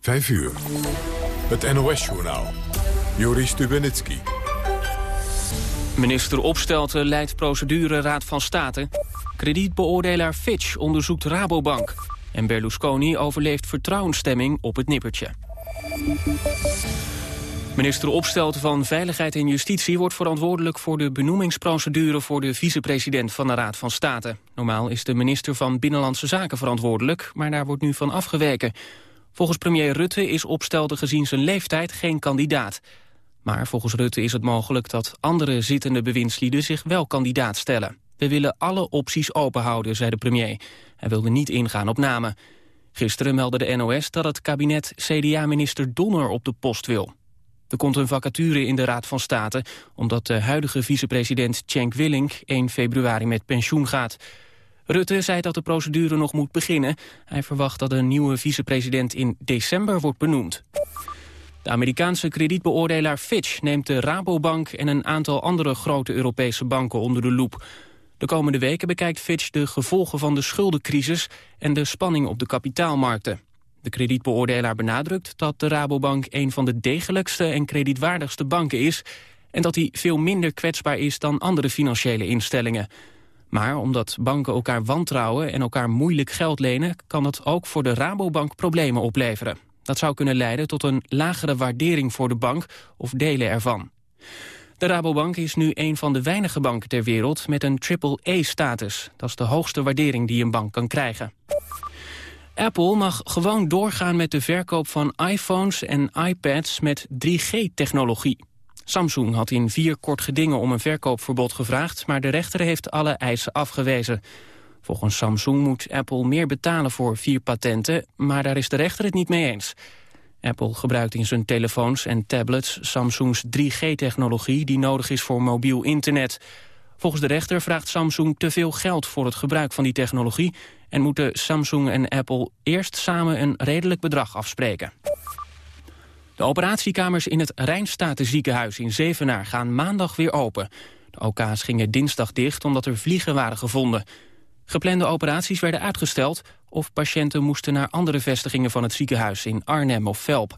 5 uur. Het NOS-journaal. Joris Stubenitski. Minister Opstelten leidt procedure Raad van State. Kredietbeoordelaar Fitch onderzoekt Rabobank. En Berlusconi overleeft vertrouwensstemming op het nippertje. Minister Opstelten van Veiligheid en Justitie wordt verantwoordelijk voor de benoemingsprocedure voor de vicepresident van de Raad van State. Normaal is de minister van Binnenlandse Zaken verantwoordelijk, maar daar wordt nu van afgeweken. Volgens premier Rutte is Opstelten gezien zijn leeftijd geen kandidaat. Maar volgens Rutte is het mogelijk dat andere zittende bewindslieden zich wel kandidaat stellen. We willen alle opties openhouden, zei de premier. Hij wilde niet ingaan op namen. Gisteren meldde de NOS dat het kabinet CDA-minister Donner op de post wil. Er komt een vacature in de Raad van State... omdat de huidige vicepresident Cenk Willink 1 februari met pensioen gaat. Rutte zei dat de procedure nog moet beginnen. Hij verwacht dat een nieuwe vicepresident in december wordt benoemd. De Amerikaanse kredietbeoordelaar Fitch neemt de Rabobank... en een aantal andere grote Europese banken onder de loep. De komende weken bekijkt Fitch de gevolgen van de schuldencrisis... en de spanning op de kapitaalmarkten. De kredietbeoordelaar benadrukt dat de Rabobank... een van de degelijkste en kredietwaardigste banken is... en dat hij veel minder kwetsbaar is dan andere financiële instellingen. Maar omdat banken elkaar wantrouwen en elkaar moeilijk geld lenen... kan dat ook voor de Rabobank problemen opleveren. Dat zou kunnen leiden tot een lagere waardering voor de bank of delen ervan. De Rabobank is nu een van de weinige banken ter wereld met een triple-E-status. Dat is de hoogste waardering die een bank kan krijgen. Apple mag gewoon doorgaan met de verkoop van iPhones en iPads met 3G-technologie. Samsung had in vier kort gedingen om een verkoopverbod gevraagd... maar de rechter heeft alle eisen afgewezen. Volgens Samsung moet Apple meer betalen voor vier patenten... maar daar is de rechter het niet mee eens. Apple gebruikt in zijn telefoons en tablets Samsungs 3G-technologie... die nodig is voor mobiel internet. Volgens de rechter vraagt Samsung te veel geld voor het gebruik van die technologie... en moeten Samsung en Apple eerst samen een redelijk bedrag afspreken. De operatiekamers in het Rijnstatenziekenhuis in Zevenaar gaan maandag weer open. De OK's gingen dinsdag dicht omdat er vliegen waren gevonden. Geplande operaties werden uitgesteld of patiënten moesten naar andere vestigingen van het ziekenhuis in Arnhem of Velp.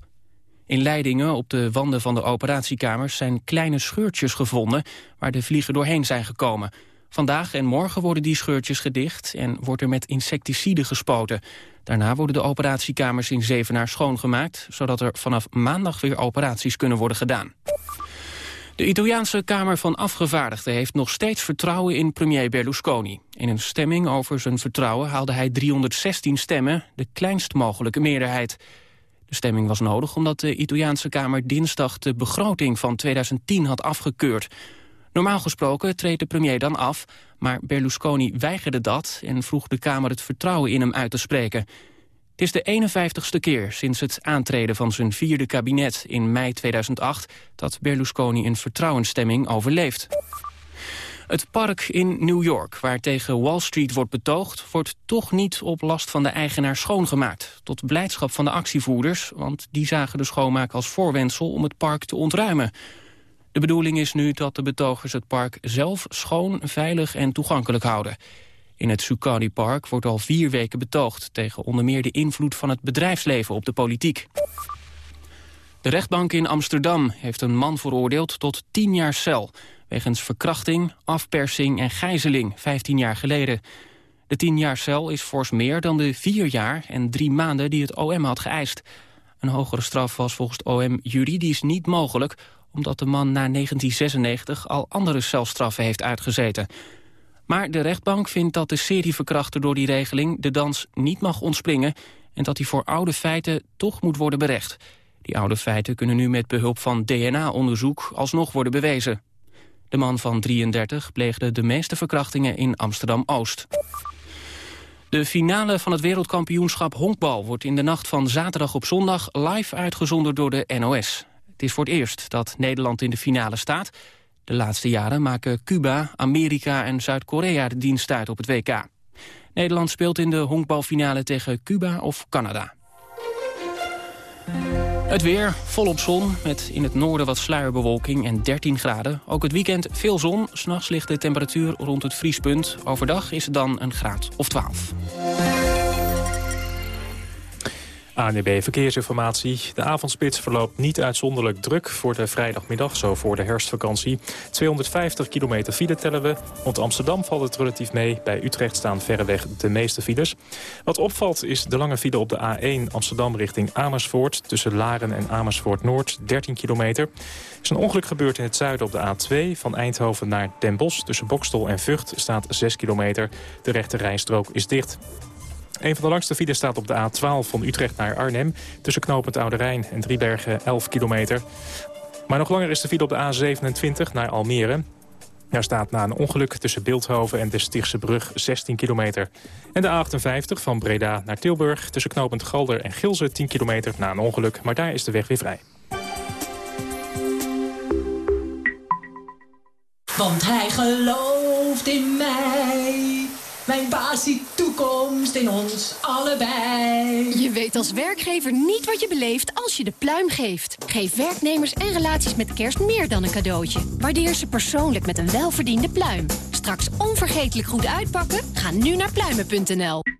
In Leidingen op de wanden van de operatiekamers zijn kleine scheurtjes gevonden waar de vliegen doorheen zijn gekomen. Vandaag en morgen worden die scheurtjes gedicht en wordt er met insecticide gespoten. Daarna worden de operatiekamers in Zevenaar schoongemaakt... zodat er vanaf maandag weer operaties kunnen worden gedaan. De Italiaanse Kamer van Afgevaardigden heeft nog steeds vertrouwen in premier Berlusconi. In een stemming over zijn vertrouwen haalde hij 316 stemmen, de kleinst mogelijke meerderheid. De stemming was nodig omdat de Italiaanse Kamer dinsdag de begroting van 2010 had afgekeurd. Normaal gesproken treedt de premier dan af, maar Berlusconi weigerde dat... en vroeg de Kamer het vertrouwen in hem uit te spreken. Het is de 51ste keer sinds het aantreden van zijn vierde kabinet in mei 2008... dat Berlusconi een vertrouwensstemming overleeft. Het park in New York, waar tegen Wall Street wordt betoogd... wordt toch niet op last van de eigenaar schoongemaakt. Tot blijdschap van de actievoerders, want die zagen de schoonmaak als voorwendsel... om het park te ontruimen. De bedoeling is nu dat de betogers het park zelf schoon, veilig en toegankelijk houden. In het Zuccotti Park wordt al vier weken betoogd... tegen onder meer de invloed van het bedrijfsleven op de politiek. De rechtbank in Amsterdam heeft een man veroordeeld tot 10 jaar cel... wegens verkrachting, afpersing en gijzeling 15 jaar geleden. De 10 jaar cel is fors meer dan de 4 jaar en 3 maanden die het OM had geëist. Een hogere straf was volgens het OM juridisch niet mogelijk omdat de man na 1996 al andere celstraffen heeft uitgezeten. Maar de rechtbank vindt dat de serieverkrachter door die regeling de dans niet mag ontspringen en dat hij voor oude feiten toch moet worden berecht. Die oude feiten kunnen nu met behulp van DNA-onderzoek alsnog worden bewezen. De man van 33 pleegde de meeste verkrachtingen in Amsterdam-Oost. De finale van het wereldkampioenschap honkbal wordt in de nacht van zaterdag op zondag live uitgezonden door de NOS. Het is voor het eerst dat Nederland in de finale staat. De laatste jaren maken Cuba, Amerika en Zuid-Korea de dienst uit op het WK. Nederland speelt in de honkbalfinale tegen Cuba of Canada. Het weer, volop zon, met in het noorden wat sluierbewolking en 13 graden. Ook het weekend veel zon, s'nachts ligt de temperatuur rond het vriespunt. Overdag is het dan een graad of 12. ANB Verkeersinformatie. De avondspits verloopt niet uitzonderlijk druk voor de vrijdagmiddag, zo voor de herfstvakantie. 250 kilometer file tellen we. Rond Amsterdam valt het relatief mee. Bij Utrecht staan verreweg de meeste files. Wat opvalt is de lange file op de A1 Amsterdam richting Amersfoort. Tussen Laren en Amersfoort Noord, 13 kilometer. Er is een ongeluk gebeurd in het zuiden op de A2 van Eindhoven naar Den Bosch. Tussen Bokstel en Vught staat 6 kilometer. De rechte rijstrook is dicht. Een van de langste files staat op de A12 van Utrecht naar Arnhem... tussen knooppunt Oude Rijn en Driebergen 11 kilometer. Maar nog langer is de file op de A27 naar Almere. Daar staat na een ongeluk tussen Beeldhoven en de Stichtse Brug 16 kilometer. En de A58 van Breda naar Tilburg tussen knooppunt Galder en Gilze 10 kilometer na een ongeluk. Maar daar is de weg weer vrij. Want hij gelooft in mij. Mijn baas toekomst in ons allebei. Je weet als werkgever niet wat je beleeft als je de pluim geeft. Geef werknemers en relaties met kerst meer dan een cadeautje. Waardeer ze persoonlijk met een welverdiende pluim. Straks onvergetelijk goed uitpakken? Ga nu naar pluimen.nl.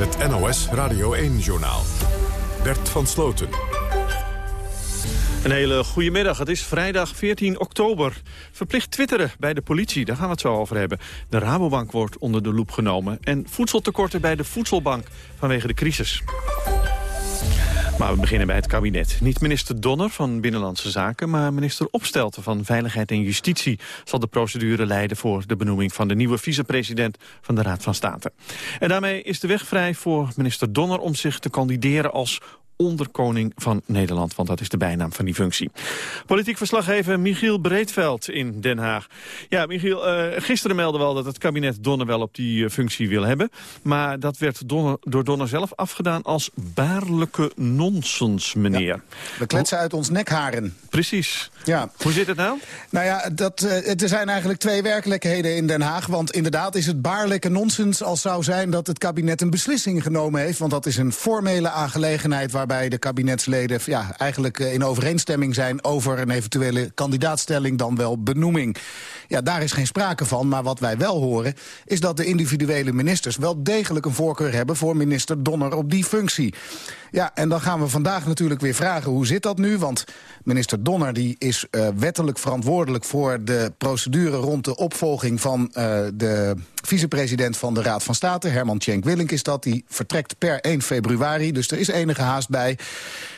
Het NOS Radio 1-journaal. Bert van Sloten. Een hele goede middag. Het is vrijdag 14 oktober. Verplicht twitteren bij de politie, daar gaan we het zo over hebben. De Rabobank wordt onder de loep genomen. En voedseltekorten bij de Voedselbank vanwege de crisis. Maar we beginnen bij het kabinet. Niet minister Donner van Binnenlandse Zaken... maar minister Opstelten van Veiligheid en Justitie... zal de procedure leiden voor de benoeming van de nieuwe vicepresident... van de Raad van State. En daarmee is de weg vrij voor minister Donner... om zich te kandideren als onderkoning van Nederland. Want dat is de bijnaam van die functie. Politiek verslaggever Michiel Breedveld in Den Haag. Ja, Michiel, uh, gisteren meldde wel dat het kabinet Donner wel op die uh, functie wil hebben. Maar dat werd Donner, door Donner zelf afgedaan als baarlijke nonsens, meneer. Ja, we kletsen uit ons nekharen. Precies. Ja. Hoe zit het nou? Nou ja, dat, uh, er zijn eigenlijk twee werkelijkheden in Den Haag. Want inderdaad is het baarlijke nonsens als zou zijn dat het kabinet een beslissing genomen heeft. Want dat is een formele aangelegenheid waar waarbij de kabinetsleden ja, eigenlijk eh, in overeenstemming zijn over een eventuele kandidaatstelling dan wel benoeming. Ja, daar is geen sprake van, maar wat wij wel horen is dat de individuele ministers wel degelijk een voorkeur hebben voor minister Donner op die functie. Ja, en dan gaan we vandaag natuurlijk weer vragen hoe zit dat nu, want minister Donner die is uh, wettelijk verantwoordelijk voor de procedure rond de opvolging van uh, de vicepresident van de Raad van State, Herman Tjenk Willink is dat. Die vertrekt per 1 februari, dus er is enige haast bij.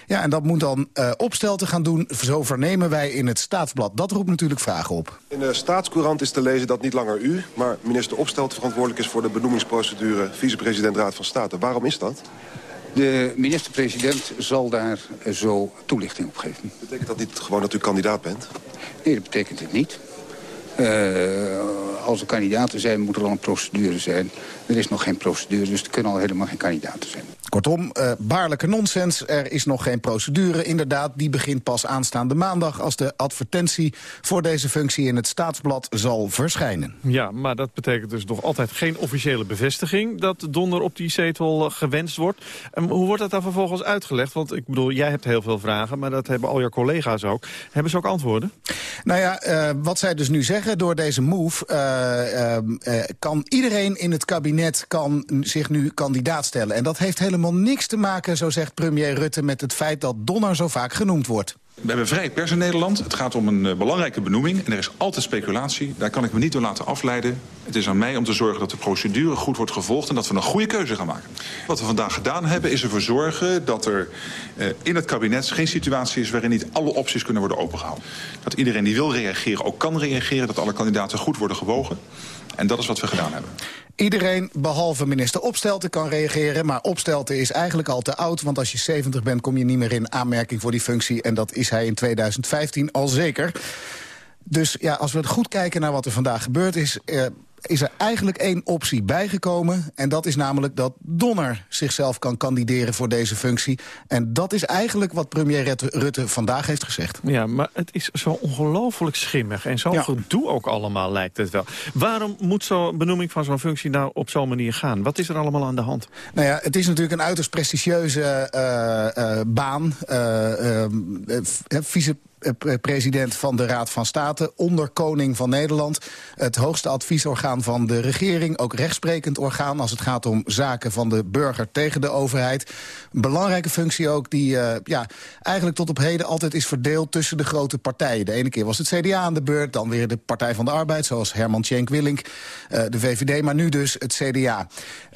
Ja, en dat moet dan uh, opstelten gaan doen. Zo vernemen wij in het Staatsblad. Dat roept natuurlijk vragen op. In de Staatscourant is te lezen dat niet langer u... maar minister Opstelten verantwoordelijk is voor de benoemingsprocedure... vicepresident Raad van State. Waarom is dat? De minister-president zal daar zo toelichting op geven. Betekent dat niet gewoon dat u kandidaat bent? Nee, dat betekent het niet. Uh, als er kandidaten zijn, moet er al een procedure zijn. Er is nog geen procedure, dus er kunnen al helemaal geen kandidaten zijn. Kortom, uh, baarlijke nonsens. Er is nog geen procedure. Inderdaad, die begint pas aanstaande maandag... als de advertentie voor deze functie in het Staatsblad zal verschijnen. Ja, maar dat betekent dus nog altijd geen officiële bevestiging... dat Donder op die zetel eh, gewenst wordt. En hoe wordt dat dan vervolgens uitgelegd? Want ik bedoel, jij hebt heel veel vragen, maar dat hebben al je collega's ook. Hebben ze ook antwoorden? Nou ja, uh, wat zij dus nu zeggen door deze move... Uh, kan iedereen in het kabinet kan zich nu kandidaat stellen. En dat heeft helemaal helemaal niks te maken, zo zegt premier Rutte... met het feit dat Donner zo vaak genoemd wordt. We hebben vrije pers in Nederland. Het gaat om een uh, belangrijke benoeming. En er is altijd speculatie. Daar kan ik me niet door laten afleiden. Het is aan mij om te zorgen dat de procedure goed wordt gevolgd... en dat we een goede keuze gaan maken. Wat we vandaag gedaan hebben is ervoor zorgen dat er uh, in het kabinet... geen situatie is waarin niet alle opties kunnen worden opengehouden. Dat iedereen die wil reageren ook kan reageren. Dat alle kandidaten goed worden gewogen. En dat is wat we gedaan hebben. Iedereen, behalve minister Opstelten, kan reageren. Maar Opstelten is eigenlijk al te oud. Want als je 70 bent, kom je niet meer in aanmerking voor die functie. En dat is hij in 2015 al zeker. Dus ja, als we goed kijken naar wat er vandaag gebeurd is... Eh, is er eigenlijk één optie bijgekomen. En dat is namelijk dat Donner zichzelf kan kandideren voor deze functie. En dat is eigenlijk wat premier Rutte vandaag heeft gezegd. Ja, maar het is zo ongelooflijk schimmig. En zo gedoe ook allemaal, lijkt het wel. Waarom moet zo'n benoeming van zo'n functie nou op zo'n manier gaan? Wat is er allemaal aan de hand? Nou ja, het is natuurlijk een uiterst prestigieuze uh, uh, baan. Uh, vice president van de Raad van State... onder koning van Nederland. Het hoogste adviesorgaan van de regering. Ook rechtsprekend orgaan als het gaat om zaken van de burger tegen de overheid. Belangrijke functie ook die uh, ja, eigenlijk tot op heden altijd is verdeeld... tussen de grote partijen. De ene keer was het CDA aan de beurt, dan weer de Partij van de Arbeid... zoals Herman Tjenk-Willink, uh, de VVD, maar nu dus het CDA.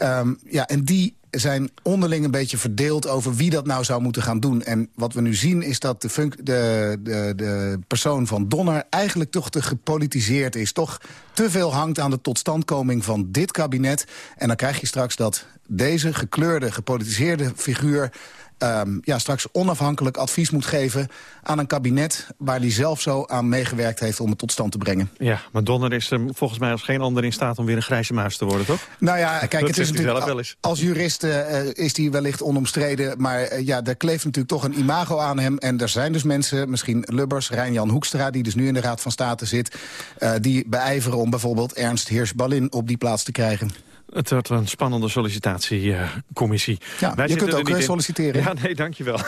Um, ja, en die zijn onderling een beetje verdeeld over wie dat nou zou moeten gaan doen. En wat we nu zien is dat de, de, de, de persoon van Donner eigenlijk toch te gepolitiseerd is. Toch te veel hangt aan de totstandkoming van dit kabinet. En dan krijg je straks dat deze gekleurde, gepolitiseerde figuur um, ja, straks onafhankelijk advies moet geven aan een kabinet... waar hij zelf zo aan meegewerkt heeft om het tot stand te brengen. Ja, maar Donner is volgens mij als geen ander in staat om weer een grijze muis te worden, toch? Nou ja, kijk, het is natuurlijk, wel eens. als jurist uh, is hij wellicht onomstreden... maar uh, ja, daar kleeft natuurlijk toch een imago aan hem. En er zijn dus mensen, misschien Lubbers, Rijn-Jan Hoekstra... die dus nu in de Raad van State zit... Uh, die beijveren om bijvoorbeeld Ernst Heers-Ballin op die plaats te krijgen. Het wordt een spannende sollicitatiecommissie. ja, Wij je kunt ook weer solliciteren. Ja, nee, dankjewel.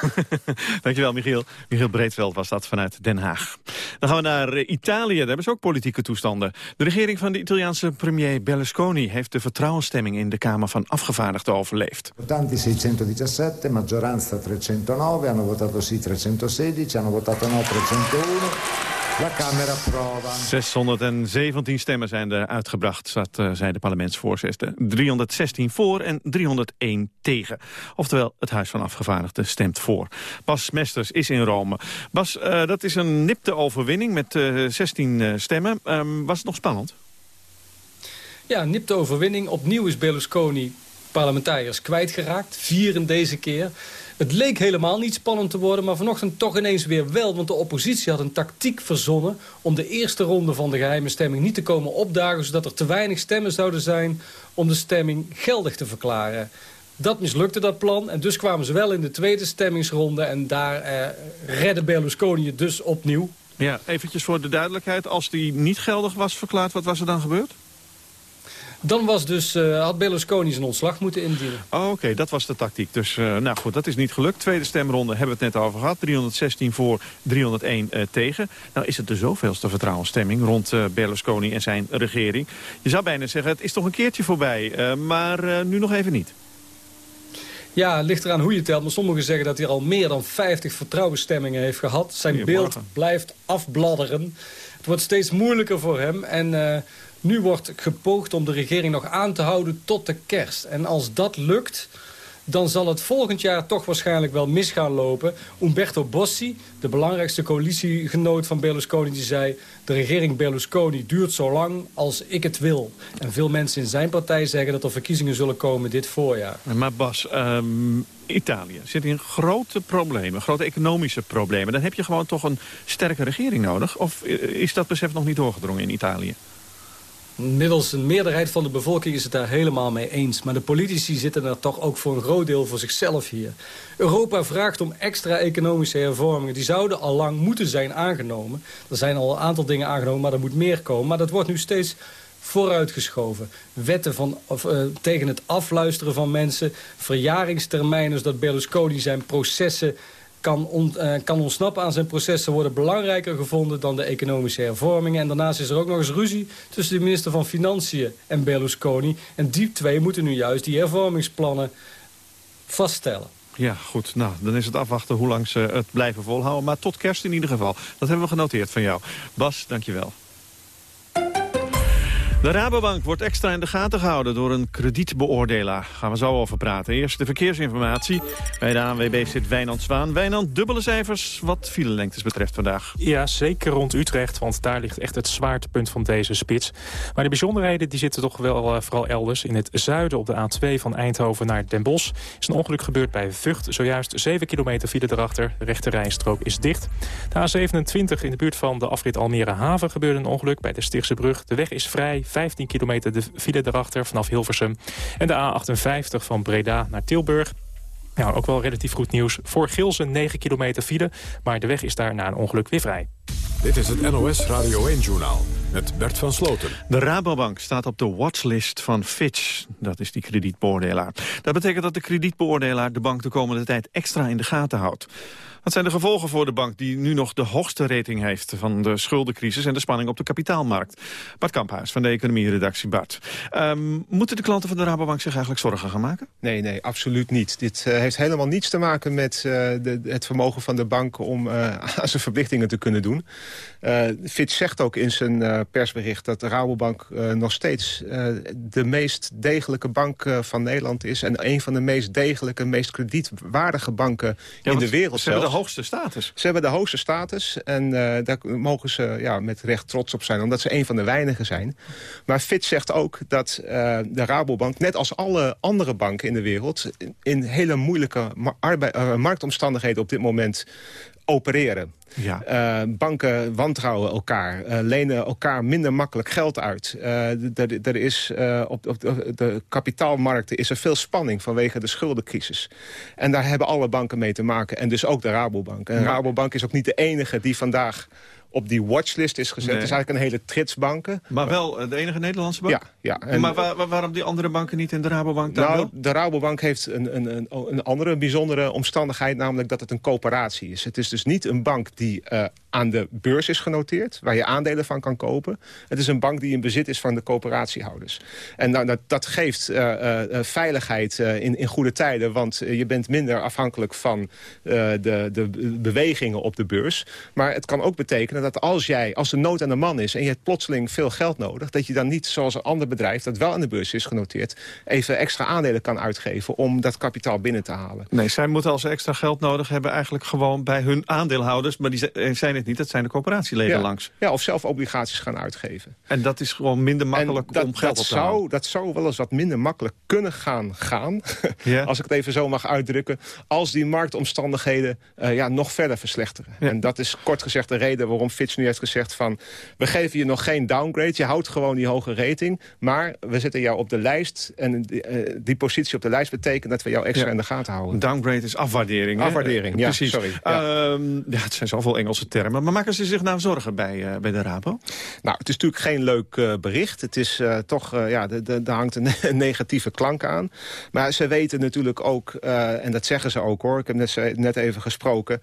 dankjewel, Michiel. Michiel Breedveld was dat vanuit Den Haag. Dan gaan we naar eh, Italië. Daar hebben ze ook politieke toestanden. De regering van de Italiaanse premier Berlusconi... heeft de vertrouwensstemming in de Kamer van Afgevaardigden overleefd. Votanti 617, maggioranza 309, hanno votato sì 316, hanno votato no 301... La Camera prova. 617 stemmen zijn er uitgebracht, dat uh, zei de parlementsvoorzitter. 316 voor en 301 tegen. Oftewel, het Huis van Afgevaardigden stemt voor. Bas Mesters is in Rome. Bas, uh, dat is een nipte overwinning met uh, eh, 16 stemmen. Um, was het nog spannend? Ja, nipte overwinning. Opnieuw is Berlusconi parlementariërs kwijtgeraakt. Vier in deze keer. Het leek helemaal niet spannend te worden, maar vanochtend toch ineens weer wel. Want de oppositie had een tactiek verzonnen om de eerste ronde van de geheime stemming niet te komen opdagen... zodat er te weinig stemmen zouden zijn om de stemming geldig te verklaren. Dat mislukte, dat plan. En dus kwamen ze wel in de tweede stemmingsronde. En daar eh, redde Berlusconi het dus opnieuw. Ja, eventjes voor de duidelijkheid. Als die niet geldig was verklaard, wat was er dan gebeurd? Dan was dus, uh, had Berlusconi zijn ontslag moeten indienen. Oh, Oké, dat was de tactiek. Dus uh, nou goed, dat is niet gelukt. Tweede stemronde hebben we het net over gehad. 316 voor, 301 uh, tegen. Nou is het de zoveelste vertrouwensstemming rond Berlusconi en zijn regering. Je zou bijna zeggen, het is toch een keertje voorbij. maar nu nog even niet. Ja, het ligt eraan hoe je telt. Maar sommigen zeggen dat hij al meer dan 50 vertrouwensstemmingen heeft gehad. Zijn beeld blijft afbladderen. Het wordt steeds moeilijker voor hem. En nu wordt gepoogd om de regering nog aan te houden tot de kerst. En als dat lukt, dan zal het volgend jaar toch waarschijnlijk wel mis gaan lopen. Umberto Bossi, de belangrijkste coalitiegenoot van Berlusconi, die zei... de regering Berlusconi duurt zo lang als ik het wil. En veel mensen in zijn partij zeggen dat er verkiezingen zullen komen dit voorjaar. Maar Bas, um, Italië zit in grote problemen, grote economische problemen. Dan heb je gewoon toch een sterke regering nodig? Of is dat besef nog niet doorgedrongen in Italië? Middels een meerderheid van de bevolking is het daar helemaal mee eens. Maar de politici zitten er toch ook voor een groot deel voor zichzelf hier. Europa vraagt om extra economische hervormingen. Die zouden al lang moeten zijn aangenomen. Er zijn al een aantal dingen aangenomen, maar er moet meer komen. Maar dat wordt nu steeds vooruitgeschoven. Wetten van, of, uh, tegen het afluisteren van mensen. Verjaringstermijnen, zodat Berlusconi zijn processen kan, uh, kan ontsnappen aan zijn processen worden belangrijker gevonden dan de economische hervormingen. En daarnaast is er ook nog eens ruzie tussen de minister van Financiën en Berlusconi. En die twee moeten nu juist die hervormingsplannen vaststellen. Ja, goed. Nou, dan is het afwachten hoe lang ze het blijven volhouden. Maar tot kerst in ieder geval. Dat hebben we genoteerd van jou. Bas, dankjewel. De Rabobank wordt extra in de gaten gehouden door een kredietbeoordelaar. Gaan we zo over praten. Eerst de verkeersinformatie. Bij de ANWB zit Wijnand Zwaan. Wijnand, dubbele cijfers wat filelengtes betreft vandaag. Ja, zeker rond Utrecht, want daar ligt echt het zwaartepunt van deze spits. Maar de bijzonderheden die zitten toch wel uh, vooral elders. In het zuiden op de A2 van Eindhoven naar Den Bosch... is een ongeluk gebeurd bij Vught. Zojuist 7 kilometer file erachter. De rechte rijstrook is dicht. De A27 in de buurt van de afrit Almere Haven gebeurde een ongeluk bij de Stichtse brug. De weg is vrij 15 kilometer de file erachter vanaf Hilversum. En de A58 van Breda naar Tilburg. Nou, ook wel relatief goed nieuws. Voor Gilsen 9 kilometer file, maar de weg is daar na een ongeluk weer vrij. Dit is het NOS Radio 1-journaal met Bert van Sloten. De Rabobank staat op de watchlist van Fitch. Dat is die kredietbeoordelaar. Dat betekent dat de kredietbeoordelaar de bank de komende tijd extra in de gaten houdt. Wat zijn de gevolgen voor de bank die nu nog de hoogste rating heeft... van de schuldencrisis en de spanning op de kapitaalmarkt? Bart Kamphuis van de economieredactie Bart. Um, moeten de klanten van de Rabobank zich eigenlijk zorgen gaan maken? Nee, nee, absoluut niet. Dit uh, heeft helemaal niets te maken met uh, de, het vermogen van de bank... om uh, aan zijn verplichtingen te kunnen doen. Fitch zegt ook in zijn persbericht dat de Rabobank nog steeds... de meest degelijke bank van Nederland is... en een van de meest degelijke, meest kredietwaardige banken ja, in de wereld de hoogste status. Ze hebben de hoogste status en uh, daar mogen ze ja, met recht trots op zijn... omdat ze een van de weinigen zijn. Maar Fitch zegt ook dat uh, de Rabobank, net als alle andere banken in de wereld... in hele moeilijke uh, marktomstandigheden op dit moment opereren. Ja. Uh, banken wantrouwen elkaar, uh, lenen elkaar minder makkelijk geld uit. Uh, er is op, op, de kapitaalmarkten is er veel spanning vanwege de schuldencrisis. En daar hebben alle banken mee te maken. En dus ook de Rabobank. En Rabobank is ook niet de enige die vandaag op die watchlist is gezet. Nee. Het is eigenlijk een hele trits banken. Maar wel eh, de enige Nederlandse bank? Ja. ja. En, maar waar, waarom die andere banken niet in de Rabobank dan Nou, wel? de Rabobank heeft een, een, een, een, andere bijzondere omstandigheid... namelijk dat het een coöperatie is. Het is dus niet een bank die uh, aan de beurs is genoteerd... waar je aandelen van kan kopen. Het is een bank die in bezit is van de coöperatiehouders. En nou, dat, dat geeft uh, veiligheid in, in goede tijden... want je bent minder afhankelijk van de, de bewegingen op de beurs. Maar het kan ook betekenen dat als jij, als de nood aan de man is... en je hebt plotseling veel geld nodig... dat je dan niet, zoals een ander bedrijf dat wel aan de beurs is genoteerd... even extra aandelen kan uitgeven om dat kapitaal binnen te halen. Nee, zij moeten als ze extra geld nodig hebben... eigenlijk gewoon bij hun aandeelhouders... maar die zijn het niet, dat zijn de coöperatieleden ja. langs. Ja, of zelf obligaties gaan uitgeven. En dat is gewoon minder makkelijk dat, om geld dat op te zou, halen. Dat zou wel eens wat minder makkelijk kunnen gaan gaan... Ja. als ik het even zo mag uitdrukken... als die marktomstandigheden uh, ja, nog verder verslechteren. Ja. En dat is kort gezegd de reden waarom Fitch nu heeft gezegd van... we geven je nog geen downgrade, je houdt gewoon die hoge rating... maar we zetten jou op de lijst en die, uh, die positie op de lijst betekent... dat we jou extra in de gaten houden. Downgrade is afwaardering. Afwaardering, ja, Precies. sorry. Ja. Ehm, ja, het zijn zoveel Engelse termen. Maar maken ze zich nou zorgen bij, uh, bij de Rabo? Nou, het is natuurlijk geen leuk uh, bericht. Het is uh, toch, ja, daar hangt een, negatieve klank aan. Maar ze weten natuurlijk ook, en dat zeggen ze ook hoor... ik heb net, net even gesproken...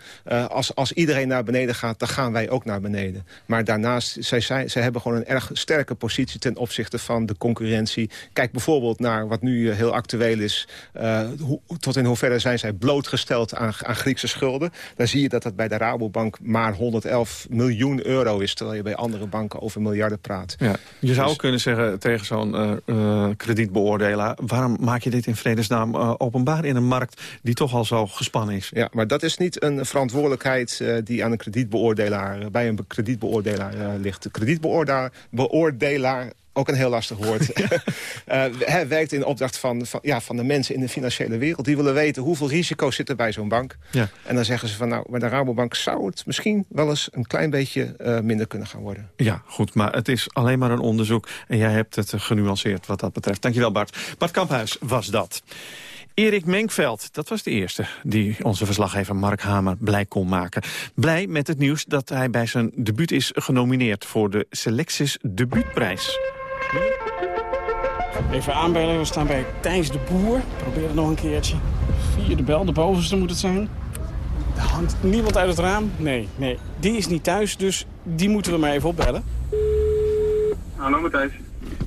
als, als iedereen naar beneden gaat, dan gaan wij ook naar beneden. Maar daarnaast, zij, zij hebben gewoon een erg sterke positie... ten opzichte van de concurrentie. Kijk bijvoorbeeld naar wat nu heel actueel is. Hoe, tot in hoeverre zijn zij blootgesteld aan, aan Griekse schulden. Dan zie je dat dat bij de Rabobank maar 111 miljoen euro is... terwijl je bij andere banken over miljarden praat. Ja, je zou dus, kunnen zeggen tegen zo'n uh, kredietbeoordelaar... waarom maak je dit in vredesnaam uh, openbaar in een markt die toch al zo gespannen is? Ja, maar dat is niet een verantwoordelijkheid die aan een kredietbeoordelaar... bij een kredietbeoordelaar ligt. De kredietbeoordelaar beoordelaar ook een heel lastig woord. Ja. uh, werkt in opdracht van, van, ja, van de mensen in de financiële wereld. Die willen weten hoeveel risico's zitten bij zo'n bank. Ja. En dan zeggen ze van nou, bij de Rabobank zou het misschien wel eens een klein beetje uh, minder kunnen gaan worden. Ja, goed, maar het is alleen maar een onderzoek. En jij hebt het genuanceerd wat dat betreft. Dankjewel Bart. Bart Kamphuis was dat. Erik Menkveld, dat was de eerste die onze verslaggever Mark Hamer blij kon maken. Blij met het nieuws dat hij bij zijn debuut is genomineerd voor de Selectis Debuutprijs. Even aanbellen, we staan bij Thijs de Boer. Probeer het nog een keertje. Via de bel, de bovenste moet het zijn. Er hangt niemand uit het raam. Nee, nee, die is niet thuis, dus die moeten we maar even opbellen. Hallo Matthijs.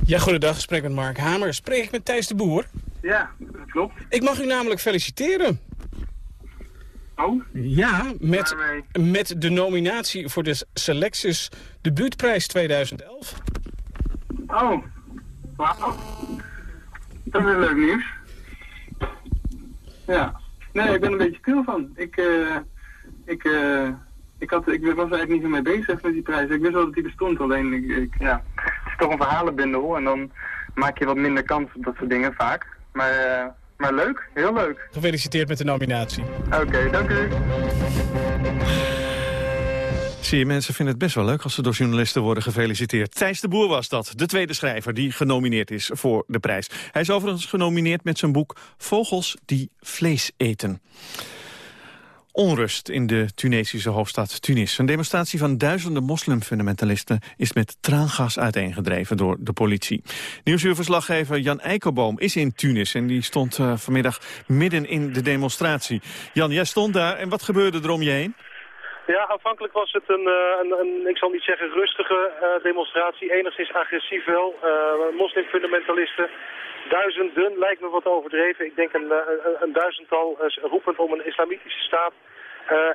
Ja, goedendag. Gesprek met Mark Hamer. Spreek ik met Thijs de Boer? Ja, dat klopt. Ik mag u namelijk feliciteren. Oh? Ja, met, met de nominatie voor de Selectis Debuutprijs 2011. Oh, wauw. Dat is leuk nieuws. Ja. Nee, ik ben een beetje stil van. Ik, uh, ik, uh, ik, had, ik was er eigenlijk niet zo mee bezig met die prijs. Ik wist wel dat die bestond, alleen ik, ik, ja. het is toch een verhalenbundel en dan maak je wat minder kans op dat soort dingen vaak. Maar, uh, maar leuk, heel leuk. Gefeliciteerd met de nominatie. Oké, okay, dank u. Zie mensen vinden het best wel leuk als ze door journalisten worden gefeliciteerd. Thijs de Boer was dat, de tweede schrijver die genomineerd is voor de prijs. Hij is overigens genomineerd met zijn boek Vogels die vlees eten. Onrust in de Tunesische hoofdstad Tunis. Een demonstratie van duizenden moslimfundamentalisten is met traangas uiteengedreven door de politie. Nieuwsuurverslaggever Jan Eikelboom is in Tunis en die stond uh, vanmiddag midden in de demonstratie. Jan, jij stond daar en wat gebeurde er om je heen? Ja, aanvankelijk was het een, eh, een, een ik zal niet zeggen rustige uh, demonstratie, enigszins agressief wel. Uh, moslimfundamentalisten, duizenden, lijkt me wat overdreven. Ik denk een, een, een duizendtal roepend om een islamitische staat.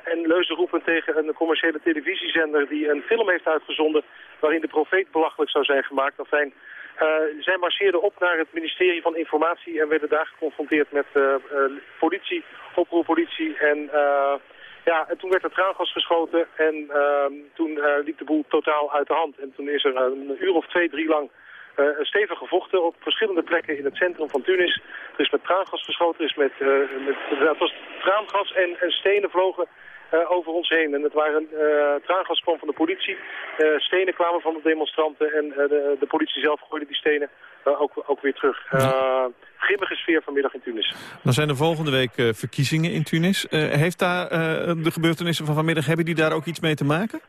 en leuzen roepend tegen een commerciële televisiezender die een film heeft uitgezonden waarin de profeet belachelijk zou zijn gemaakt. Enfin, zij marcheerden op naar het ministerie van Informatie en werden daar geconfronteerd met politie, oproerpolitie en... Ja, en toen werd er traangas geschoten en uh, toen uh, liep de boel totaal uit de hand. En toen is er een uur of twee, drie lang uh, stevig gevochten op verschillende plekken in het centrum van Tunis. Er is met traangas geschoten, er is met, met het was traangas en, en stenen vlogen over ons heen. En het waren traangas kwam van de politie, stenen kwamen van de demonstranten en de, de politie zelf gooide die stenen ook, ook weer terug. Grimmige sfeer vanmiddag in Tunis. Dan zijn er volgende week verkiezingen in Tunis. heeft daar de gebeurtenissen van vanmiddag, hebben die daar ook iets mee te maken?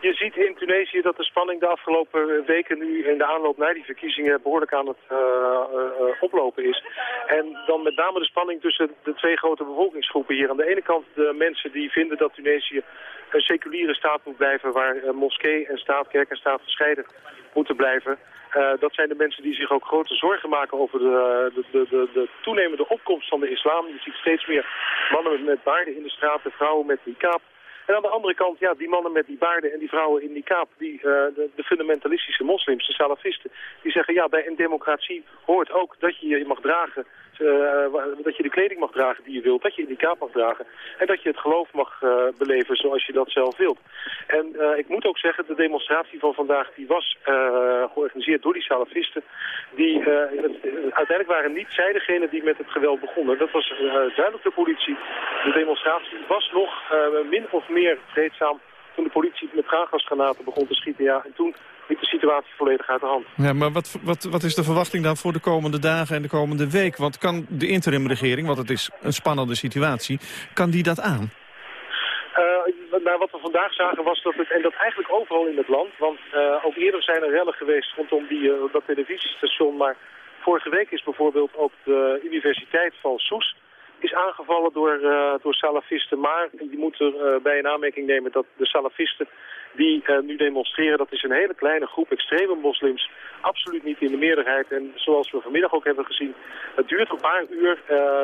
Je ziet in Tunesië dat de spanning de afgelopen weken nu in de aanloop naar die verkiezingen behoorlijk aan het uh, uh, oplopen is. En dan met name de spanning tussen de twee grote bevolkingsgroepen hier. Aan de ene kant de mensen die vinden dat Tunesië een seculiere staat moet blijven waar moskee en staat, kerk en staat gescheiden moeten blijven. Dat zijn de mensen die zich ook grote zorgen maken over de, de, de, de, toenemende opkomst van de islam. Je ziet steeds meer mannen met, baarden in de straten, vrouwen met niqab. En aan de andere kant, ja, die mannen met die baarden en die vrouwen in die kaap, die, uh, de, de, fundamentalistische moslims, de salafisten, die zeggen, ja, bij een democratie hoort ook dat je je mag dragen, dat je de kleding mag dragen die je wilt, dat je in die kaap mag dragen en dat je het geloof mag uh, beleven zoals je dat zelf wilt. En ik moet ook zeggen, de demonstratie van vandaag, die was georganiseerd door die salafisten, die uiteindelijk waren niet zij degene die met het geweld begonnen. Dat was duidelijk de politie. De demonstratie was nog min of meer vreedzaam toen de politie met traangasgranaten begon te schieten. Ja, en toen liep de situatie volledig uit de hand. Ja, maar wat, wat, wat is de verwachting dan voor de komende dagen en de komende week? Want kan de interimregering, want het is een spannende situatie, kan die dat aan? Uh, nou, wat we vandaag zagen was dat het, en dat eigenlijk overal in het land, want uh, ook eerder zijn er rellen geweest rondom die, uh, dat televisiestation, maar vorige week is bijvoorbeeld ook de Universiteit van Soes is aangevallen door, uh, door salafisten. Maar je moet er uh, bij in aanmerking nemen dat de salafisten die uh, nu demonstreren, dat is een hele kleine groep extreme moslims. Absoluut niet in de meerderheid. En zoals we vanmiddag ook hebben gezien, het duurt een paar uur.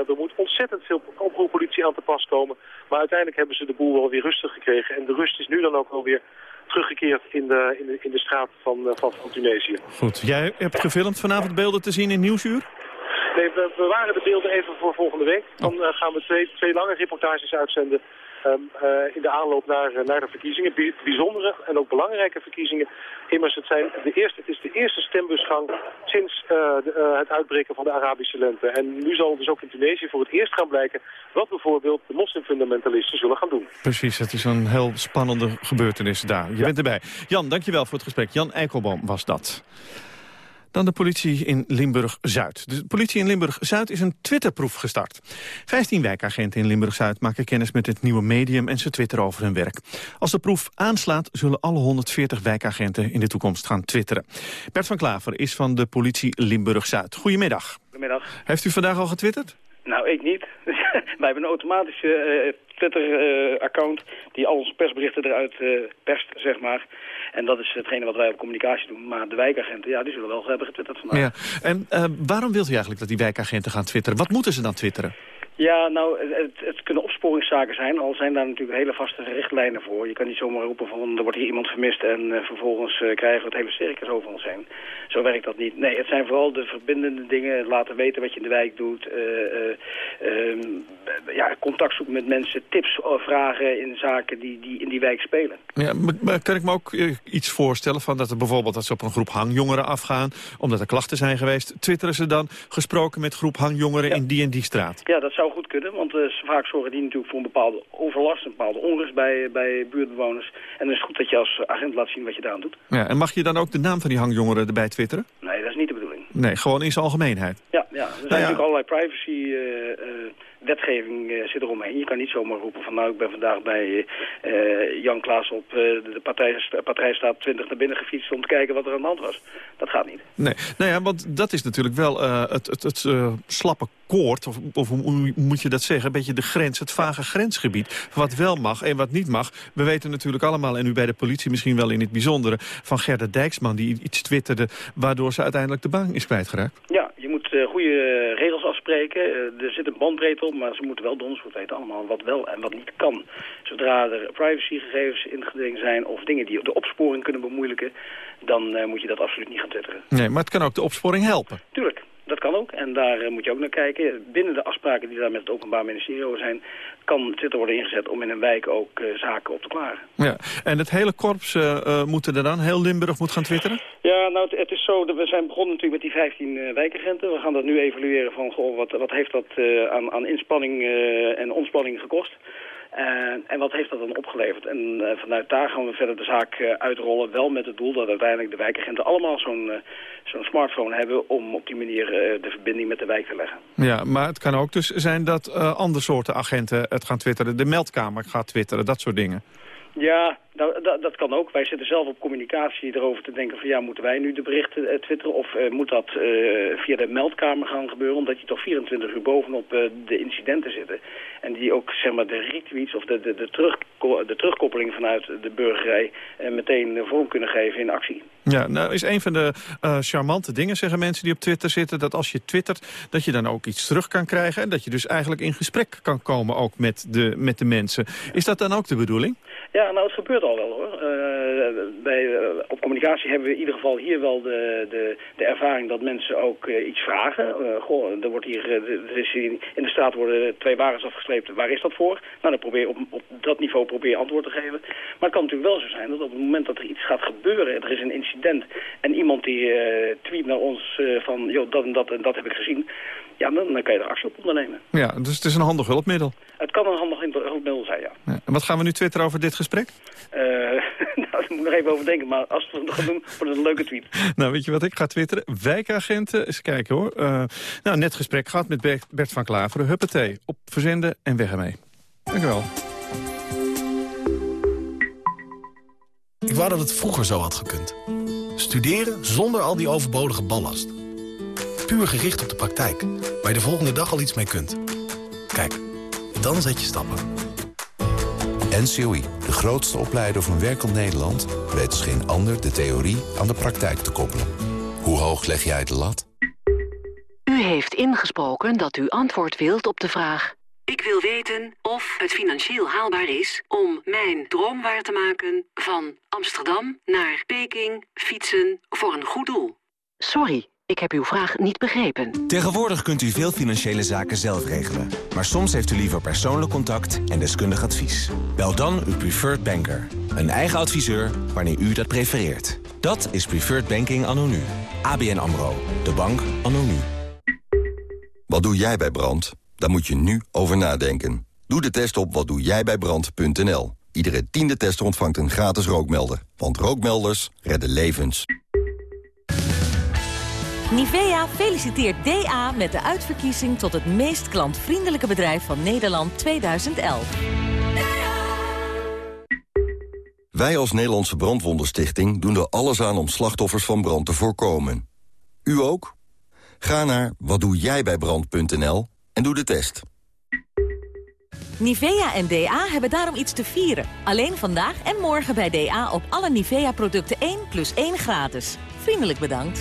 er moet ontzettend veel oproerpolitie aan te pas komen. Maar uiteindelijk hebben ze de boel wel weer rustig gekregen. En de rust is nu dan ook wel weer teruggekeerd in de, in de, in de straat van, van, van Tunesië. Goed, jij hebt gefilmd vanavond beelden te zien in Nieuwsuur? Nee, we bewaren de beelden even voor volgende week. Dan uh, gaan we twee, twee lange reportages uitzenden um, uh, in de aanloop naar, uh, naar de verkiezingen. Bijzondere en ook belangrijke verkiezingen. Immers, het, zijn de eerste, het is de eerste stembusgang sinds de, het uitbreken van de Arabische lente. En nu zal het dus ook in Tunesië voor het eerst gaan blijken wat bijvoorbeeld de moslimfundamentalisten zullen gaan doen. Precies, het is een heel spannende gebeurtenis daar. Je ja. bent erbij. Jan, dankjewel voor het gesprek. Jan Eikelboom was dat. Dan de politie in Limburg-Zuid. De politie in Limburg-Zuid is een Twitterproef gestart. Vijftien wijkagenten in Limburg-Zuid maken kennis met het nieuwe medium... en ze twitteren over hun werk. Als de proef aanslaat, zullen alle 140 wijkagenten in de toekomst gaan twitteren. Bert van Klaver is van de politie Limburg-Zuid. Goedemiddag. Goedemiddag. Heeft u vandaag al getwitterd? Nou, ik niet. Wij hebben een automatische uh, Twitter-account die al onze persberichten eruit uh, perst, zeg maar. En dat is hetgene wat wij op communicatie doen. Maar de wijkagenten, ja, die zullen wel hebben getwitterd vandaag. Ja. En uh, waarom wilt u eigenlijk dat die wijkagenten gaan twitteren? Wat moeten ze dan twitteren? Ja, nou, het, het, kunnen opsporingszaken zijn, al zijn daar natuurlijk hele vaste richtlijnen voor. Je kan niet zomaar roepen van, er wordt hier iemand vermist en uh, vervolgens uh, krijgen we het hele circus over ons heen. Zo werkt dat niet. Nee, het zijn vooral de verbindende dingen, laten weten wat je in de wijk doet, uh, ja, contact zoeken met mensen, tips vragen in zaken die, die in die wijk spelen. Ja, maar kan ik me ook iets voorstellen van dat er bijvoorbeeld dat ze op een groep hangjongeren afgaan, omdat er klachten zijn geweest, twitteren ze dan gesproken met groep hangjongeren in die en die straat? Ja, dat zou goed kunnen, want vaak zorgen die natuurlijk voor een bepaalde overlast, een bepaalde onrust bij, bij buurtbewoners. En dan is het goed dat je als agent laat zien wat je daar aan doet. Ja, en mag je dan ook de naam van die hangjongeren erbij twitteren? Nee, dat is niet de bedoeling. Nee, gewoon in zijn algemeenheid? Ja, ja. er zijn nou natuurlijk allerlei privacy... wetgeving uh, zit eromheen. Je kan niet zomaar roepen van nou ik ben vandaag bij uh, Jan Klaas op uh, de partij, partijstaat 20 naar binnen gefietst om te kijken wat er aan de hand was. Dat gaat niet. Nee, nou ja, want dat is natuurlijk wel het, het, het slappe koord, of, of hoe moet je dat zeggen, een beetje de grens, het vage grensgebied. Wat wel mag en wat niet mag. We weten natuurlijk allemaal, en u bij de politie misschien wel in het bijzondere, van Gerda Dijksman die iets twitterde, waardoor ze uiteindelijk de baan is kwijtgeraakt. Ja, moet goede regels afspreken. er zit een bandbreedte op, maar ze moeten wel donders weten allemaal wat wel en wat niet kan. Zodra er privacygegevens ingedingen zijn of dingen die de opsporing kunnen bemoeilijken, dan uh, moet je dat absoluut niet gaan twitteren. Nee, maar het kan ook de opsporing helpen. Tuurlijk. Dat kan ook. En daar uh, moet je ook naar kijken. Binnen de afspraken die daar met het Openbaar Ministerie over zijn... kan Twitter worden ingezet om in een wijk ook uh, zaken op te klaren. Ja. En het hele korps uh, moet er dan, heel Limburg moet gaan twitteren? Ja, nou het, het is zo, dat we zijn begonnen natuurlijk met die 15 wijkagenten. We gaan dat nu evalueren van goh, wat, wat heeft dat aan, aan inspanning en ontspanning gekost. Uh, en wat heeft dat dan opgeleverd? En uh, vanuit daar gaan we verder de zaak uh, uitrollen. Wel met het doel dat uiteindelijk de wijkagenten allemaal zo'n zo'n smartphone hebben... om op die manier de verbinding met de wijk te leggen. Ja, maar het kan ook dus zijn dat andere soorten agenten het gaan twitteren. De meldkamer gaat twitteren, dat soort dingen. Ja, dat, dat, dat, kan ook. Wij zitten zelf op communicatie erover te denken van ja, moeten wij nu de berichten uh, twitteren of uh, moet dat uh, via de meldkamer gaan gebeuren? Omdat je toch 24 uur bovenop de incidenten zitten. En die ook zeg maar de retweets of de, de, de, terug, de terugkoppeling vanuit de burgerij meteen vorm kunnen geven in actie. Ja, nou is een van de charmante dingen, zeggen mensen die op Twitter zitten, dat als je twittert, dat je dan ook iets terug kan krijgen en dat je dus eigenlijk in gesprek kan komen ook met de, met de mensen. Is dat dan ook de bedoeling? Ja, nou het gebeurt al wel hoor. Uh, bij, uh, op communicatie hebben we in ieder geval hier wel de, de, de ervaring dat mensen ook uh, iets vragen. goh, er wordt hier, er is in de straat worden twee wagens afgestreept. Waar is dat voor? Nou, dan probeer op, op dat niveau probeer antwoord te geven. Maar het kan natuurlijk wel zo zijn dat op het moment dat er iets gaat gebeuren, er is een incident en iemand die tweet naar ons van, joh, dat en dat en dat heb ik gezien. Ja, dan, dan kan je er actie op ondernemen. Ja, dus het is een handig hulpmiddel. Het kan een handig hulpmiddel zijn, ja. ja. En wat gaan we nu twitteren over dit gesprek? Uh, nou, daar moet ik nog even over denken. Maar als we het gaan doen, wordt het een leuke tweet. nou, weet je wat ik ga twitteren? Wijkagenten, eens kijken hoor. Uh, nou, net gesprek gehad met Bert, Bert van Klaveren. Huppatee, op verzenden en weg ermee. Dank u wel. Ik wou dat het vroeger zo had gekund. Studeren zonder al die overbodige ballast. Puur gericht op de praktijk, waar je de volgende dag al iets mee kunt. Kijk, dan zet je stappen. NCOI, de grootste opleider van werkend Nederland... weet als geen ander de theorie aan de praktijk te koppelen. Hoe hoog leg jij de lat? U heeft ingesproken dat u antwoord wilt op de vraag... Ik wil weten of het financieel haalbaar is om mijn droom waar te maken... van Amsterdam naar Peking fietsen voor een goed doel. Sorry, ik heb uw vraag niet begrepen. Tegenwoordig kunt u veel financiële zaken zelf regelen. Maar soms heeft u liever persoonlijk contact en deskundig advies. Bel dan uw preferred banker. Een eigen adviseur wanneer u dat prefereert. Dat is Preferred Banking anno nu. ABN AMRO. De bank anno nu. Wat doe jij bij brand? Daar moet je nu over nadenken. Doe de test op watdoejijbijbrand.nl. Iedere tiende tester ontvangt een gratis rookmelder. Want rookmelders redden levens. Nivea feliciteert DA met de uitverkiezing tot het meest klantvriendelijke bedrijf van Nederland 2011. Wij als Nederlandse Brandwondenstichting doen er alles aan om slachtoffers van brand te voorkomen. U ook? Ga naar watdoejijbijbrand.nl en doe de test. Nivea en DA hebben daarom iets te vieren. Alleen vandaag en morgen bij DA op alle Nivea-producten 1 plus 1 gratis. Vriendelijk bedankt.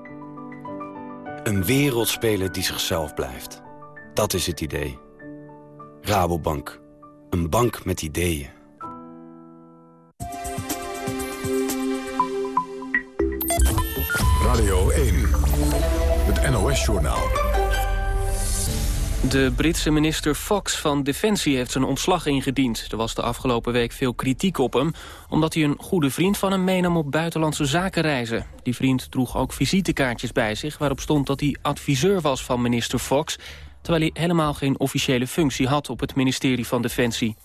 Een wereldspeler die zichzelf blijft. Dat is het idee. Rabobank. Een bank met ideeën. Radio 1. Het NOS-journaal. De Britse minister Fox van Defensie heeft zijn ontslag ingediend. Er was de afgelopen week veel kritiek op hem... omdat hij een goede vriend van hem meenam op buitenlandse zakenreizen. Die vriend droeg ook visitekaartjes bij zich... waarop stond dat hij adviseur was van minister Fox... terwijl hij helemaal geen officiële functie had op het ministerie van Defensie.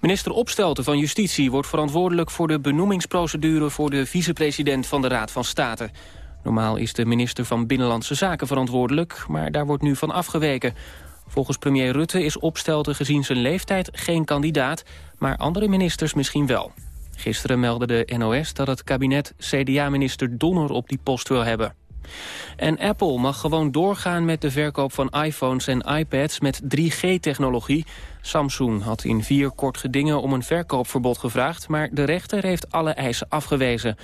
Minister Opstelten van Justitie wordt verantwoordelijk voor de benoemingsprocedure voor de vicepresident van de Raad van State. Normaal is de minister van Binnenlandse Zaken verantwoordelijk, maar daar wordt nu van afgeweken. Volgens premier Rutte is Opstelten gezien zijn leeftijd geen kandidaat, maar andere ministers misschien wel. Gisteren meldde de NOS dat het kabinet CDA-minister Donner op die post wil hebben. En Apple mag gewoon doorgaan met de verkoop van iPhones en iPads met 3G-technologie. Samsung had in vier kort gedingen om een verkoopverbod gevraagd... maar de rechter heeft alle eisen afgewezen.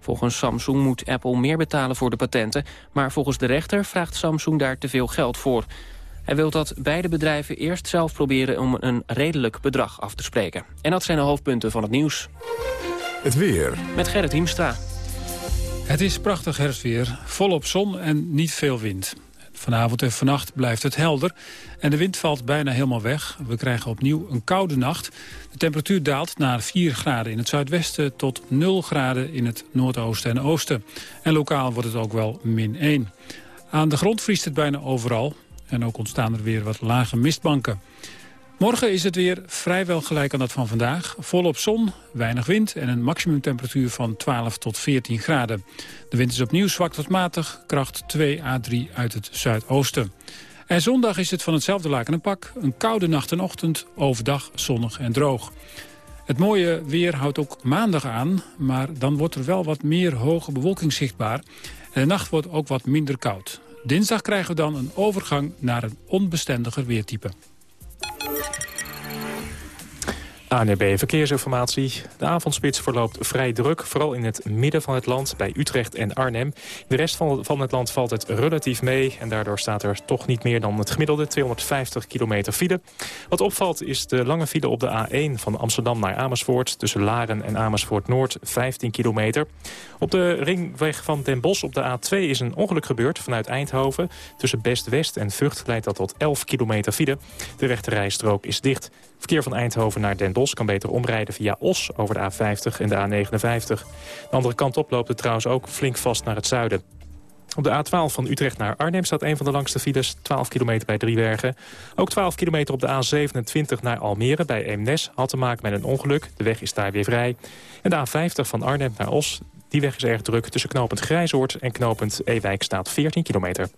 Volgens Samsung moet Apple meer betalen voor de patenten... maar volgens de rechter vraagt Samsung daar te veel geld voor. Hij wil dat beide bedrijven eerst zelf proberen om een redelijk bedrag af te spreken. En dat zijn de hoofdpunten van het nieuws. Het weer. Met Gerrit Hiemstra. Het is prachtig herfstweer, volop zon en niet veel wind. Vanavond en vannacht blijft het helder en de wind valt bijna helemaal weg. We krijgen opnieuw een koude nacht. De temperatuur daalt naar 4 graden in het zuidwesten tot 0 graden in het noordoosten en oosten. En lokaal wordt het ook wel min 1. Aan de grond vriest het bijna overal en ook ontstaan er weer wat lage mistbanken. Morgen is het weer vrijwel gelijk aan dat van vandaag. Volop zon, weinig wind en een maximumtemperatuur van 12 tot 14 graden. De wind is opnieuw zwak tot matig, kracht 2 à 3 uit het zuidoosten. En zondag is het van hetzelfde laken een pak. Een koude nacht en ochtend, overdag zonnig en droog. Het mooie weer houdt ook maandag aan, maar dan wordt er wel wat meer hoge bewolking zichtbaar. En de nacht wordt ook wat minder koud. Dinsdag krijgen we dan een overgang naar een onbestendiger weertype. ANRB Verkeersinformatie. De avondspits verloopt vrij druk, vooral in het midden van het land, bij Utrecht en Arnhem. De rest van het land valt het relatief mee en daardoor staat er toch niet meer dan het gemiddelde 250 kilometer file. Wat opvalt is de lange file op de A1 van Amsterdam naar Amersfoort, tussen Laren en Amersfoort Noord, 15 kilometer. Op de ringweg van Den Bosch op de A2 is een ongeluk gebeurd vanuit Eindhoven. Tussen Best-West en Vught leidt dat tot 11 kilometer file. De rechterrijstrook is dicht. Verkeer van Eindhoven naar Den Bosch kan beter omrijden via Os over de A50 en de A59. De andere kant op loopt het trouwens ook flink vast naar het zuiden. Op de A12 van Utrecht naar Arnhem staat een van de langste files, 12 kilometer bij Driebergen. Ook 12 kilometer op de A27 naar Almere bij Eemnes had te maken met een ongeluk. De weg is daar weer vrij. En de A50 van Arnhem naar Os, die weg is erg druk. Tussen knopend Grijzoord en knopend Ewijk staat 14 kilometer.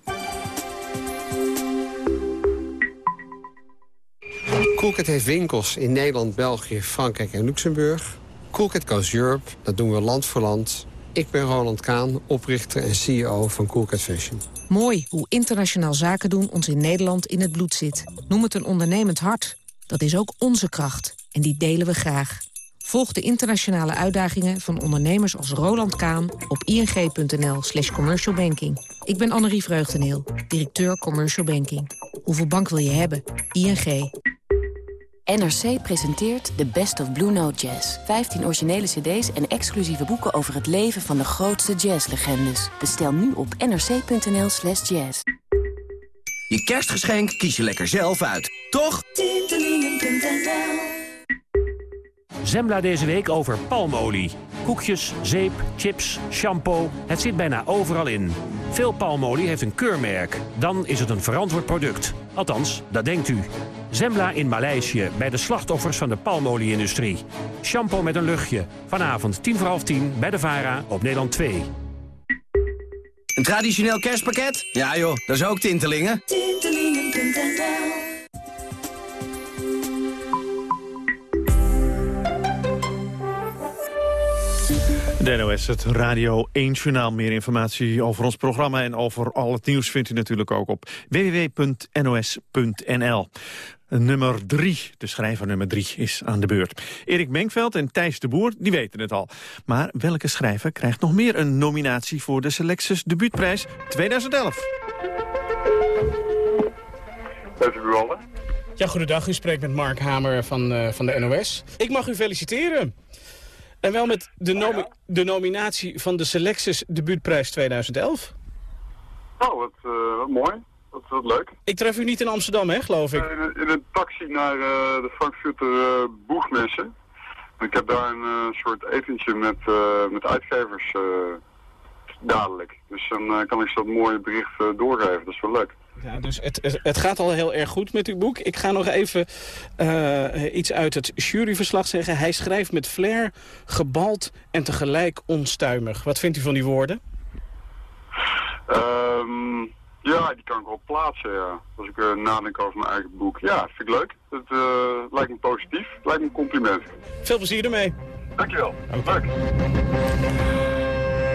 Coolcat heeft winkels in Nederland, België, Frankrijk en Luxemburg. Coolcat Goes Europe, dat doen we land voor land. Ik ben Roland Kaan, oprichter en CEO van Coolcat Fashion. Mooi hoe internationaal zaken doen ons in Nederland in het bloed zit. Noem het een ondernemend hart. Dat is ook onze kracht en die delen we graag. Volg de internationale uitdagingen van ondernemers als Roland Kaan op ing.nl slash commercialbanking. Ik ben Annerie Vreugdeneel, directeur Commercial Banking. Hoeveel bank wil je hebben? ING. NRC presenteert The Best of Blue Note Jazz. 15 originele cd's en exclusieve boeken over het leven van de grootste jazzlegendes. Bestel nu op nrc.nl slash jazz. Je kerstgeschenk kies je lekker zelf uit, toch? Zembla deze week over palmolie. Koekjes, zeep, chips, shampoo, het zit bijna overal in. Veel palmolie heeft een keurmerk. Dan is het een verantwoord product. Althans, dat denkt u. Zembla in Maleisië, bij de slachtoffers van de palmolie-industrie. Shampoo met een luchtje. Vanavond tien voor half tien bij de VARA op Nederland 2. Een traditioneel kerstpakket? Ja joh, dat is ook Tintelingen. Tintelingen.nl De NOS, het Radio 1 Journaal. Meer informatie over ons programma en over al het nieuws vindt u natuurlijk ook op www.nos.nl. Nummer 3, de schrijver nummer 3, is aan de beurt. Erik Menkveld en Thijs de Boer, die weten het al. Maar welke schrijver krijgt nog meer een nominatie voor de Selectus Debuutprijs 2011? Even Buwalde. Ja, goedendag. U spreekt met Mark Hamer van, uh, van de NOS. Ik mag u feliciteren. En wel met de, nomi de nominatie van de Selectus Debuutprijs 2011. Oh, wat, uh, mooi. Wat, wat, leuk. Ik tref u niet in Amsterdam, hè, geloof ik? Uh, in, in, een taxi naar uh, de Frankfurter Boegmessen. Ik heb daar een soort etentje met, met uitgevers dadelijk. Dus dan kan ik ze dat mooie bericht doorgeven. Dat is wel leuk. Ja, dus het, het, gaat al heel erg goed met uw boek. Ik ga nog even uh, iets uit het juryverslag zeggen. Hij schrijft met flair, gebald en tegelijk onstuimig. Wat vindt u van die woorden? Um, ja, die kan ik wel plaatsen, ja. Als ik uh, nadenk over mijn eigen boek. Ja, vind ik leuk. Het uh, lijkt me positief. Het lijkt me een compliment. Veel plezier ermee. Dankjewel. Okay.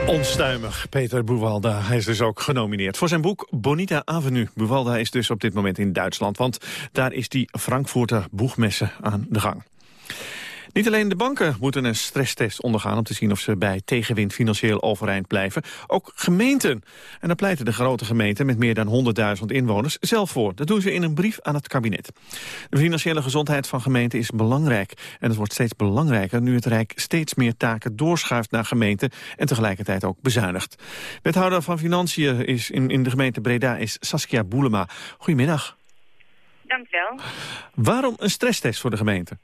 Onstuimig, Peter Buwalda. Hij is dus ook genomineerd voor zijn boek Bonita Avenue. Buwalda is dus op dit moment in Duitsland, want daar is die Frankfurter boegmessen aan de gang. Niet alleen de banken moeten een stresstest ondergaan... om te zien of ze bij tegenwind financieel overeind blijven. Ook gemeenten. En daar pleiten de grote gemeenten met meer dan 100.000 inwoners zelf voor. Dat doen ze in een brief aan het kabinet. De financiële gezondheid van gemeenten is belangrijk. En het wordt steeds belangrijker nu het Rijk steeds meer taken doorschuift naar gemeenten... en tegelijkertijd ook bezuinigt. Wethouder van Financiën is in, in de gemeente Breda is Saskia Boelema. Goedemiddag. Dank wel. Waarom een stresstest voor de gemeente?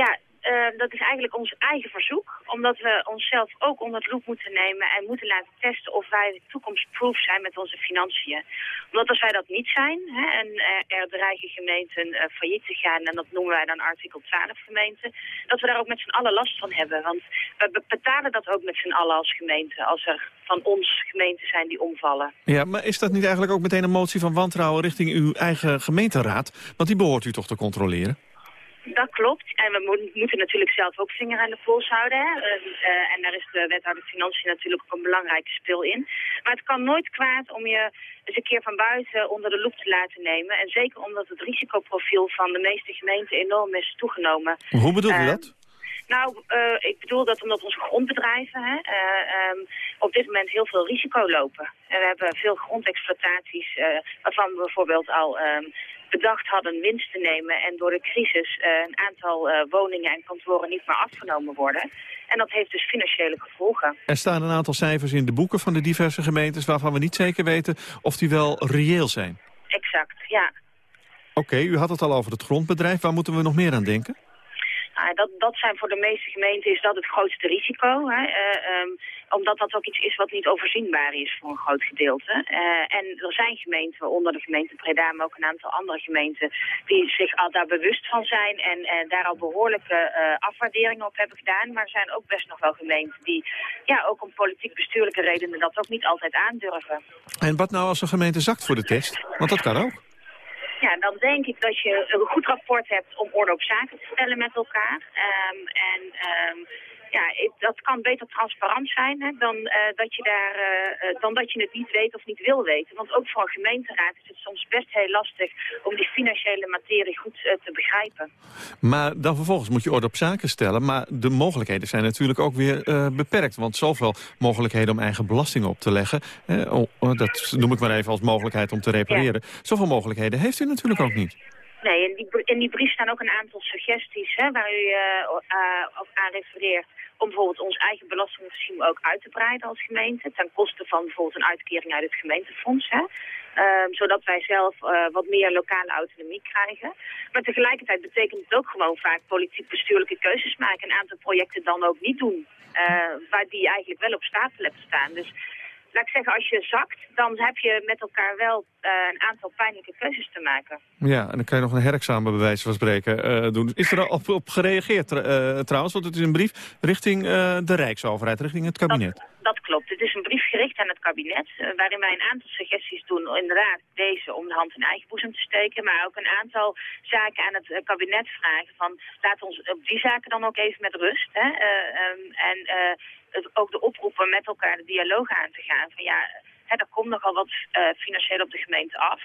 Ja, uh, dat is eigenlijk ons eigen verzoek. Omdat we onszelf ook onder de loep moeten nemen en moeten laten testen of wij toekomstproof zijn met onze financiën. Omdat als wij dat niet zijn hè, en uh, er dreigen gemeenten uh, failliet te gaan, en dat noemen wij dan artikel 12 gemeenten, dat we daar ook met z'n allen last van hebben. Want we betalen dat ook met z'n allen als gemeente, als er van ons gemeenten zijn die omvallen. Ja, maar is dat niet eigenlijk ook meteen een motie van wantrouwen richting uw eigen gemeenteraad? Want die behoort u toch te controleren? Dat klopt. En we mo moeten natuurlijk zelf ook vinger aan de pols houden. Hè. Uh, en daar is de wethouder Financiën natuurlijk ook een belangrijke spil in. Maar het kan nooit kwaad om je eens een keer van buiten onder de loep te laten nemen. En zeker omdat het risicoprofiel van de meeste gemeenten enorm is toegenomen. Hoe bedoelt u dat? Nou, uh, ik bedoel dat omdat onze grondbedrijven hè, uh, um, op dit moment heel veel risico lopen. En we hebben veel grondexploitaties uh, waarvan we bijvoorbeeld al um, bedacht hadden winst te nemen en door de crisis uh, een aantal uh, woningen en kantoren niet meer afgenomen worden. En dat heeft dus financiële gevolgen. Er staan een aantal cijfers in de boeken van de diverse gemeentes waarvan we niet zeker weten of die wel reëel zijn. Exact, ja. Oké, okay, u had het al over het grondbedrijf. Waar moeten we nog meer aan denken? Dat, dat zijn voor de meeste gemeenten is dat het grootste risico. Hè? Uh, um, omdat dat ook iets is wat niet overzienbaar is voor een groot gedeelte. Uh, en er zijn gemeenten, onder de gemeente Breda, maar ook een aantal andere gemeenten... die zich al daar bewust van zijn en uh, daar al behoorlijke afwaarderingen op hebben gedaan. Maar er zijn ook best nog wel gemeenten die ja, ook om politiek-bestuurlijke redenen dat ook niet altijd aandurven. En wat nou als een gemeente zakt voor de test? Want dat kan ook. Ja, dan denk ik dat je een goed rapport hebt om orde op zaken te stellen met elkaar. Um, en um, ja, dat kan beter transparant zijn hè, dan, uh, dat je daar, uh, dan dat je het niet weet of niet wil weten. Want ook voor een gemeenteraad is het soms best heel lastig om die financiële materie goed uh, te begrijpen. Maar dan vervolgens moet je orde op zaken stellen. Maar de mogelijkheden zijn natuurlijk ook weer beperkt. Want zoveel mogelijkheden om eigen belasting op te leggen. Oh, dat noem ik maar even als mogelijkheid om te repareren. Ja. Zoveel mogelijkheden heeft u natuurlijk ook niet. Nee, in die, in die brief staan ook een aantal suggesties hè, waar u ook aan refereert om bijvoorbeeld ons eigen belastingregime ook uit te breiden als gemeente. Ten koste van bijvoorbeeld een uitkering uit het gemeentefonds. Hè. Um, zodat wij zelf uh, wat meer lokale autonomie krijgen. Maar tegelijkertijd betekent het ook gewoon vaak politiek-bestuurlijke keuzes maken. Een aantal projecten dan ook niet doen. Uh, waar die eigenlijk wel op stapel hebben staan. Dus laat ik zeggen, als je zakt, dan heb je met elkaar wel uh, een aantal pijnlijke keuzes te maken. Ja, en dan kan je nog een herexamen bij wijze van spreken uh, doen. Is er al op, op gereageerd uh, trouwens? Want het is een brief richting de Rijksoverheid, richting het kabinet. Dat, dat klopt. Het is een brief gericht aan het kabinet, eh, waarin wij een aantal suggesties doen. Inderdaad, deze om de hand in eigen boezem te steken, maar ook een aantal zaken aan het eh, kabinet vragen. Van, laat ons op die zaken dan ook even met rust. Hè? Ehm, en ook de oproepen met elkaar de dialoog aan te gaan. Van ja, hè, er komt nogal wat financieel op de gemeente af.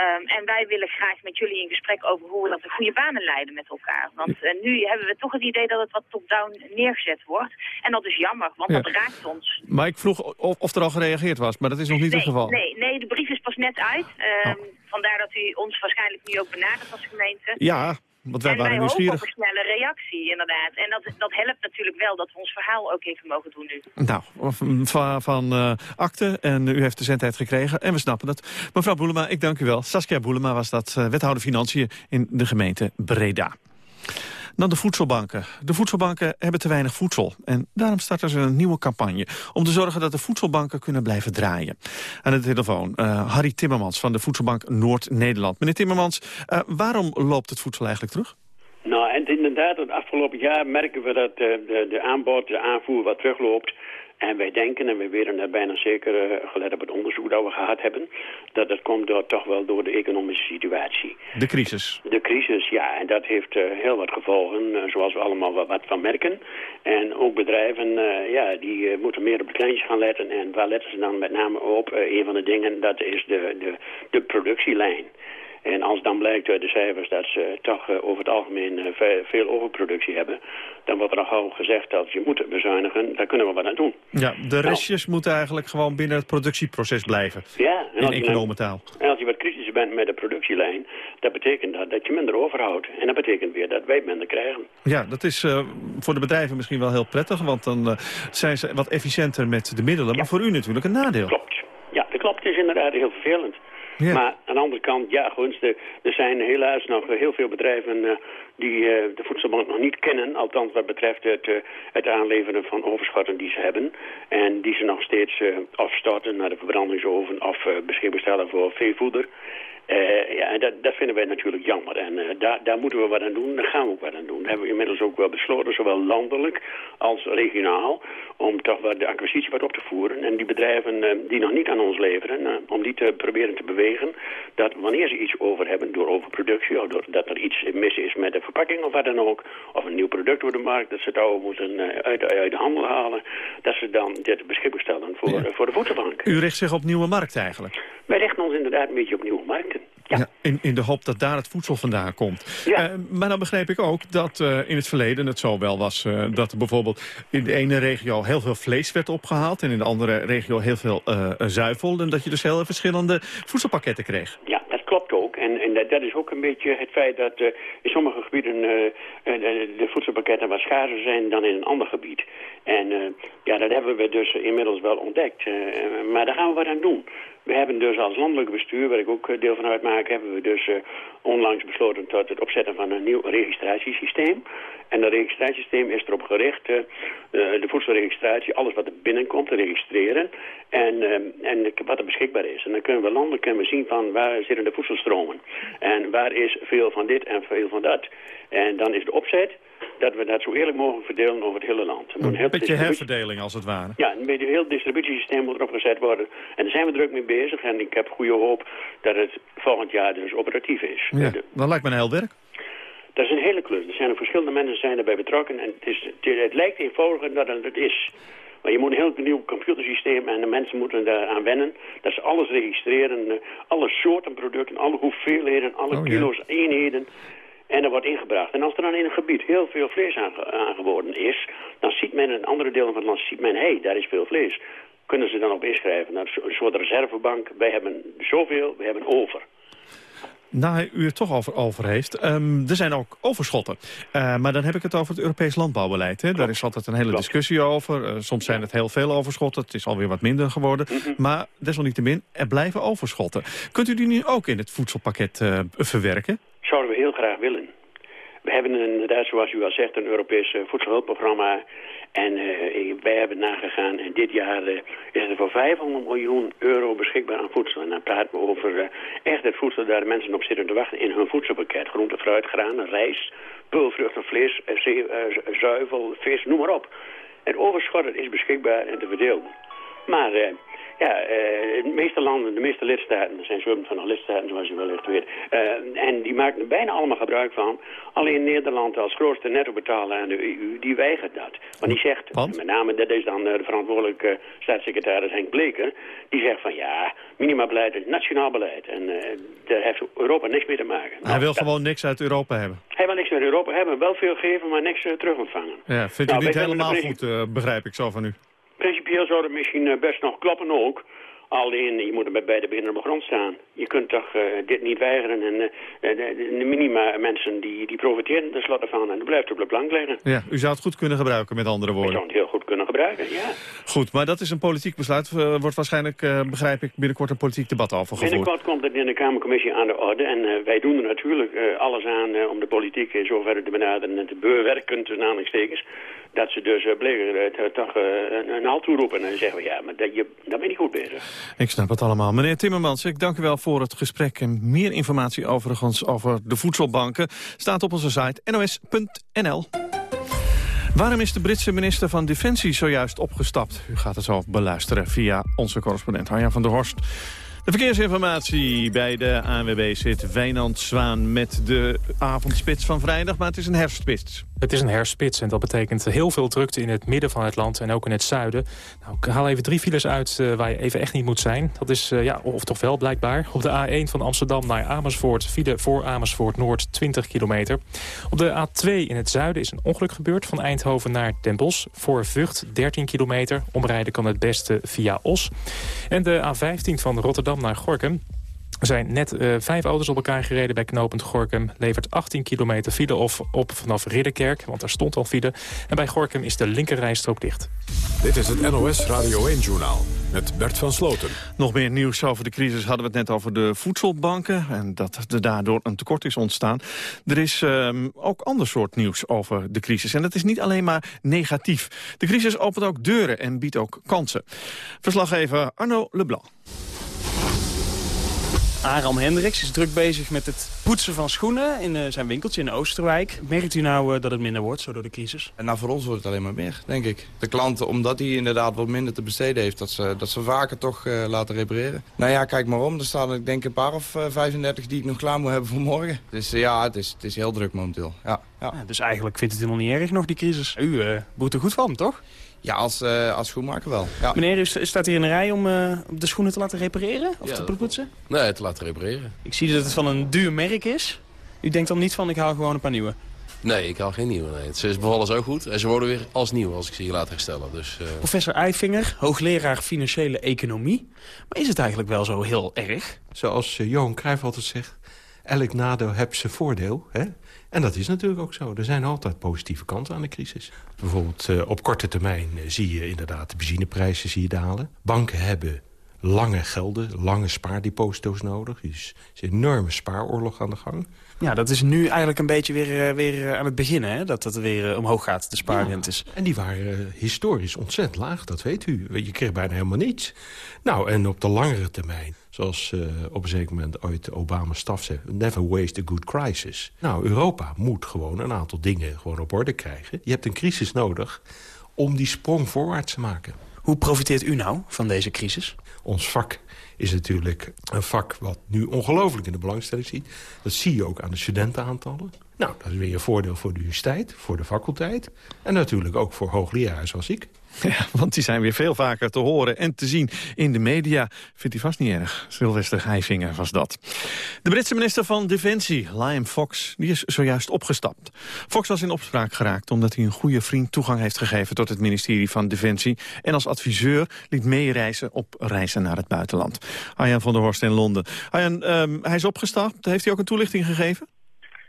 Um, en wij willen graag met jullie in gesprek over hoe we dat de goede banen leiden met elkaar. Want uh, nu hebben we toch het idee dat het wat top-down neergezet wordt. En dat is jammer, want dat raakt ons. Maar ik vroeg of, of, er al gereageerd was, maar dat is nog niet het geval. Nee, nee, de brief is pas net uit. Um, oh. Vandaar dat u ons waarschijnlijk nu ook benadert als gemeente. Ja, want wij en waren wij nieuwsgierig. hopen op een snelle reactie, inderdaad. En dat, dat helpt natuurlijk wel dat we ons verhaal ook even mogen doen nu. Nou, van, van uh, akte en u heeft de zendheid gekregen en we snappen het. Mevrouw Boelema, ik dank u wel. Saskia Boelema was dat uh, wethouder Financiën in de gemeente Breda. Dan de voedselbanken. De voedselbanken hebben te weinig voedsel. En daarom starten ze een nieuwe campagne... om te zorgen dat de voedselbanken kunnen blijven draaien. Aan de telefoon uh, Harry Timmermans van de Voedselbank Noord-Nederland. Meneer Timmermans, uh, waarom loopt het voedsel eigenlijk terug? Nou, inderdaad, het afgelopen jaar merken we dat uh, de, de aanbod, de aanvoer wat terugloopt. En wij denken, en we weten er bijna zeker, uh, gelet op het onderzoek dat we gehad hebben, dat dat komt door, toch wel door de economische situatie. De crisis? De crisis, ja. En dat heeft uh, heel wat gevolgen, uh, zoals we allemaal wat, wat, van merken. En ook bedrijven, ja, die moeten meer op de kleintjes gaan letten. En waar letten ze dan met name op? een van de dingen, dat is de, de, de productielijn. En als dan blijkt uit de cijfers dat ze toch uh, over het algemeen uh, veel overproductie hebben... dan wordt er al gezegd dat je moet bezuinigen. Daar kunnen we wat aan doen. Ja, de nou. restjes moeten eigenlijk gewoon binnen het productieproces blijven. Ja. En in economentaal. En als je wat kritischer bent met de productielijn... dat betekent dat, dat je minder overhoudt. En dat betekent weer dat wij minder krijgen. Ja, dat is uh, voor de bedrijven misschien wel heel prettig... want dan zijn ze wat efficiënter met de middelen. Ja. Maar voor u natuurlijk een nadeel. Klopt. Ja, dat klopt. Het is inderdaad heel vervelend. Maar aan de andere kant, ja, goed, er zijn helaas nog heel veel bedrijven uh, die uh, de voedselbank nog niet kennen. Althans wat betreft het, uh, het aanleveren van overschotten die ze hebben. En die ze nog steeds afstorten naar de verbrandingsoven of beschikbaar stellen voor veevoeder. Uh, ja, dat, dat, vinden wij natuurlijk jammer. En uh, daar, daar, moeten we wat aan doen. Daar gaan we ook wat aan doen. Dat hebben we inmiddels ook wel besloten, zowel landelijk als regionaal, om toch wat de acquisitie wat op te voeren. En die bedrijven uh, die nog niet aan ons leveren, om die te proberen te bewegen, dat wanneer ze iets over hebben door overproductie, of doordat er iets mis is met de verpakking of wat dan ook, of een nieuw product op de markt, dat ze het oude moeten uit, uit, de handel halen, dat ze dan dit beschikbaar stellen voor, ja. voor de voedselbank. U richt zich op nieuwe markten eigenlijk? Wij richten ons inderdaad een beetje op nieuwe markten. Ja. ja. in, in de hoop dat daar het voedsel vandaan komt. Ja. Uh, maar dan begreep ik ook dat uh, in het verleden het zo wel was... Uh, dat er bijvoorbeeld in de ene regio heel veel vlees werd opgehaald... en in de andere regio heel veel zuivel. En dat je dus heel verschillende voedselpakketten kreeg. Ja, dat klopt ook. En, en dat, dat is ook een beetje het feit dat in sommige gebieden de voedselpakketten wat schaarser zijn dan in een ander gebied. En ja, dat hebben we dus inmiddels wel ontdekt. maar daar gaan we wat aan doen. We hebben dus als landelijk bestuur, waar ik ook deel van uitmaak, hebben we dus onlangs besloten tot het opzetten van een nieuw registratiesysteem. En dat registratiesysteem is erop gericht, de voedselregistratie, alles wat er binnenkomt te registreren en, en wat er beschikbaar is. En dan kunnen we landelijk kunnen we zien van waar zitten de voedselstromen en waar is veel van dit en veel van dat. En dan is de opzet dat we dat zo eerlijk mogelijk verdelen over het hele land. Een, een beetje herverdeling als het ware. Ja, een beetje heel distributiesysteem moet erop gezet worden. En daar zijn we druk mee bezig en ik heb goede hoop dat het volgend jaar dus operatief is. Ja, dat lijkt me een heel werk. Dat is een hele klus. Er zijn er verschillende mensen zijn erbij betrokken en het, is, het, het lijkt eenvoudiger dan het is. Maar je moet een heel nieuw computersysteem en de mensen moeten daaraan wennen. Dat ze alles registreren, alle soorten producten, alle hoeveelheden, alle oh, kilo's, ja. eenheden. En dat wordt ingebracht. En als er dan in een gebied heel veel vlees aangeboden is... dan ziet men in andere delen van het land, ziet men, hé, hey, daar is veel vlees. Kunnen ze dan op inschrijven naar een soort reservebank. Wij hebben zoveel, we hebben over. Nou, u het toch over, over heeft. Um, er zijn ook overschotten. Uh, maar dan heb ik het over het Europees landbouwbeleid. Hè? Daar is altijd een hele Klopt. discussie over. Uh, soms zijn het heel veel overschotten. Het is alweer wat minder geworden. Mm -hmm. Maar desalniettemin, er blijven overschotten. Kunt u die nu ook in het voedselpakket uh, verwerken? Zouden we heel graag willen. We hebben inderdaad, zoals u al zegt, een Europees voedselhulpprogramma. En uh, wij hebben nagegaan en dit jaar uh, is er voor 500 miljoen euro beschikbaar aan voedsel. En dan praten we over echt het voedsel daar de mensen op zitten te wachten in hun voedselpakket. Groente, fruit, granen, rijst, pulvruchten, vlees, zuivel, vis, noem maar op. Het overschot is beschikbaar en te verdelen. Maar ja, uh, de meeste landen, de meeste lidstaten, er zijn zwemmen van de lidstaten zoals u wellicht weet, uh, en die maken er bijna allemaal gebruik van. Alleen Nederland als grootste nettobetaler aan de EU, die weigert dat. Want die zegt, Want? met name dat is dan de verantwoordelijke staatssecretaris Henk Bleker, die zegt van ja, minimabeleid is nationaal beleid en daar heeft Europa niks mee te maken. Hij wil gewoon niks uit Europa hebben. Hij wil niks uit Europa hebben, wel veel geven, maar niks terug ontvangen. Ja, vindt u nou, niet helemaal goed, begrijp ik zo van u? Principieel zou misschien best nog kloppen ook. Alleen, je moet er bij beide benen op de grond staan. Je kunt toch uh, dit niet weigeren. En uh, de, de, minima mensen die, die profiteren tenslotte van. En dat blijft op de plank liggen. Ja, u zou het goed kunnen gebruiken, met andere woorden. U zou het heel goed kunnen gebruiken, ja. Goed, maar dat is een politiek besluit. Uh, wordt waarschijnlijk, begrijp ik, binnenkort een politiek debat over gevoerd. Binnenkort komt het in de Kamercommissie aan de orde. En wij doen er natuurlijk alles aan om de politiek in zoverre te benaderen en te bewerken, tussen aanhalingstekens dat ze dus uh, toch een, een halt toeroepen. En dan zeggen we, ja, maar dat, je, dan ben je goed bezig. Ik snap het allemaal. Meneer Timmermans, ik dank u wel voor het gesprek. En meer informatie overigens over de voedselbanken staat op onze site nos.nl. Waarom is de Britse minister van Defensie zojuist opgestapt? U gaat het zo beluisteren via onze correspondent Harjan van der Horst. De verkeersinformatie bij de ANWB zit Wijnand Zwaan met de avondspits van vrijdag, maar het is een herfstspits. Het is een herfstspits en dat betekent heel veel drukte in het midden van het land en ook in het zuiden. Nou, ik haal even drie files uit uh, waar je even echt niet moet zijn. Dat is, uh, ja, of toch wel blijkbaar. Op de A1 van Amsterdam naar Amersfoort, file voor Amersfoort Noord 20 kilometer. Op de A2 in het zuiden is een ongeluk gebeurd van Eindhoven naar Den Bosch. Voor Vught 13 kilometer. Omrijden kan het beste via Os. En de A15 van Rotterdam naar Gorkum. Er zijn net uh, vijf auto's op elkaar gereden bij knooppunt Gorkum. Levert 18 kilometer file of op vanaf Ridderkerk, want daar stond al file. En bij Gorkum is de linkerrijstrook dicht. Dit is het NOS Radio 1-journaal met Bert van Sloten. Nog meer nieuws over de crisis hadden we het net over de voedselbanken... en dat er daardoor een tekort is ontstaan. Er is um, ook ander soort nieuws over de crisis. En dat is niet alleen maar negatief. De crisis opent ook deuren en biedt ook kansen. Verslaggever Arno Leblanc. Aram Hendricks is druk bezig met het poetsen van schoenen in uh, zijn winkeltje in Oosterwijk. Merkt u nou uh, dat het minder wordt, zo door de crisis? En nou, voor ons wordt het alleen maar meer, denk ik. De klanten, omdat hij inderdaad wat minder te besteden heeft, dat ze, dat ze vaker toch uh, laten repareren. Nou ja, kijk maar om. Er staan ik denk een paar of 35 die ik nog klaar moet hebben voor morgen. Dus ja, het is, het is heel druk momenteel. Ja, ja. ja dus eigenlijk vindt het helemaal niet erg nog, die crisis. U boert er goed van, toch? Ja, als, uh, als schoenmaker wel. Ja. Meneer, u staat hier in de rij om uh, de schoenen te laten repareren? Of te poetsen? Nee, te laten repareren. Ik zie dat het van een duur merk is. U denkt dan niet van, ik haal gewoon een paar nieuwe? Nee, ik haal geen nieuwe. Nee. Ze bevallen zo goed. En ze worden weer als nieuw als ik ze hier laat herstellen. Dus, uh... Professor Eifinger, hoogleraar financiële economie. Maar is het eigenlijk wel zo heel erg? Zoals Johan Cruijff altijd zegt, elk nadeel heeft zijn voordeel. Hè? En dat is natuurlijk ook zo. Er zijn altijd positieve kanten aan de crisis. Bijvoorbeeld uh, op korte termijn uh, zie je inderdaad de benzineprijzen zie je dalen. Banken hebben lange gelden, lange spaardeposito's nodig. Dus er is een enorme spaaroorlog aan de gang. Ja, dat is nu eigenlijk een beetje weer, uh, weer aan het beginnen, hè? dat het weer omhoog gaat, de spaarrentes. Ja, en die waren historisch ontzettend laag, dat weet u. Je kreeg bijna helemaal niets. Nou, en op de langere termijn Zoals uh, op een zeker moment ooit Obama staf zei... never waste a good crisis. Nou, Europa moet gewoon een aantal dingen gewoon op orde krijgen. Je hebt een crisis nodig om die sprong voorwaarts te maken. Hoe profiteert u nou van deze crisis? Ons vak is natuurlijk een vak wat nu ongelooflijk in de belangstelling ziet. Dat zie je ook aan de studentenaantallen. Nou, dat is weer een voordeel voor de universiteit, voor de faculteit... en natuurlijk ook voor hoogleraren zoals ik. Ja, want die zijn weer veel vaker te horen en te zien in de media. Vindt hij vast niet erg. Sylvester was dat. De Britse minister van Defensie, Liam Fox, die is zojuist opgestapt. Fox was in opspraak geraakt omdat hij een goede vriend toegang heeft gegeven tot het ministerie van Defensie en als adviseur liet meereizen op reizen naar het buitenland. Arjan van der Horst in Londen. Arjan, um, hij is opgestapt. Heeft hij ook een toelichting gegeven?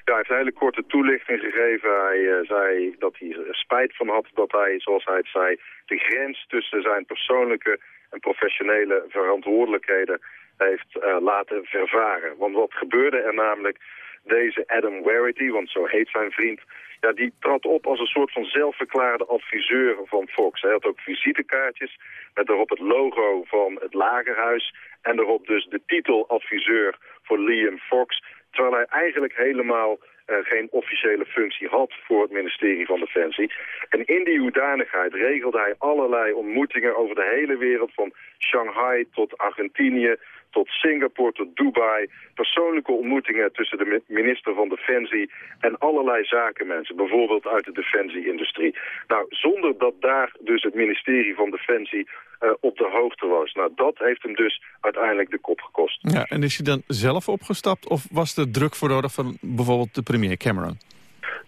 Ja, hij heeft een hele korte toelichting gegeven. Hij uh, zei dat hij er spijt van had dat hij, zoals hij het zei, de grens tussen zijn persoonlijke en professionele verantwoordelijkheden heeft uh, laten vervaren. Want wat gebeurde er namelijk? Deze Adam Warity, want zo heet zijn vriend, ja, die trad op als een soort van zelfverklaarde adviseur van Fox. Hij had ook visitekaartjes met daarop het logo van het lagerhuis en daarop dus de titel adviseur voor Liam Fox terwijl hij eigenlijk helemaal uh, geen officiële functie had voor het ministerie van Defensie. En in die hoedanigheid regelde hij allerlei ontmoetingen over de hele wereld, van Shanghai tot Argentinië, tot Singapore, tot Dubai. Persoonlijke ontmoetingen tussen de minister van Defensie en allerlei zakenmensen. Bijvoorbeeld uit de defensieindustrie. Nou, zonder dat daar dus het ministerie van Defensie uh, op de hoogte was. Nou, dat heeft hem dus uiteindelijk de kop gekost. Ja, en is hij dan zelf opgestapt of was er druk voor nodig van bijvoorbeeld de premier Cameron?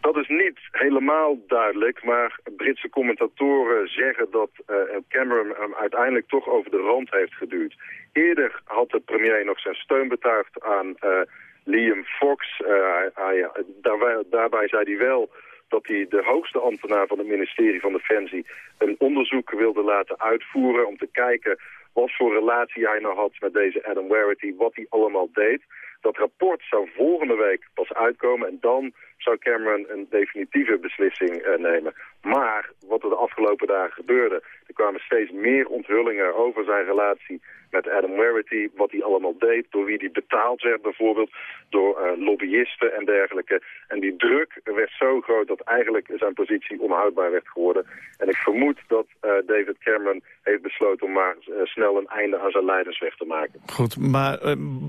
Dat is niet helemaal duidelijk, maar Britse commentatoren zeggen dat uh, Cameron hem uiteindelijk toch over de rand heeft geduwd. Eerder had de premier nog zijn steun betuigd aan uh, Liam Fox. Uh, hij, daarbij, daarbij zei hij wel dat hij de hoogste ambtenaar van het ministerie van Defensie een onderzoek wilde laten uitvoeren om te kijken wat voor relatie hij nou had met deze Adam Warity, wat hij allemaal deed. Dat rapport zou volgende week pas uitkomen en dan zou Cameron een definitieve beslissing uh, nemen. Maar wat er de afgelopen dagen gebeurde, er kwamen steeds meer onthullingen over zijn relatie met Adam Warity, wat hij allemaal deed, door wie hij betaald werd bijvoorbeeld, door uh, lobbyisten en dergelijke. En die druk werd zo groot dat eigenlijk zijn positie onhoudbaar werd geworden. En ik vermoed dat uh, David Cameron heeft besloten om maar snel een einde aan zijn leidensweg te maken. Goed, maar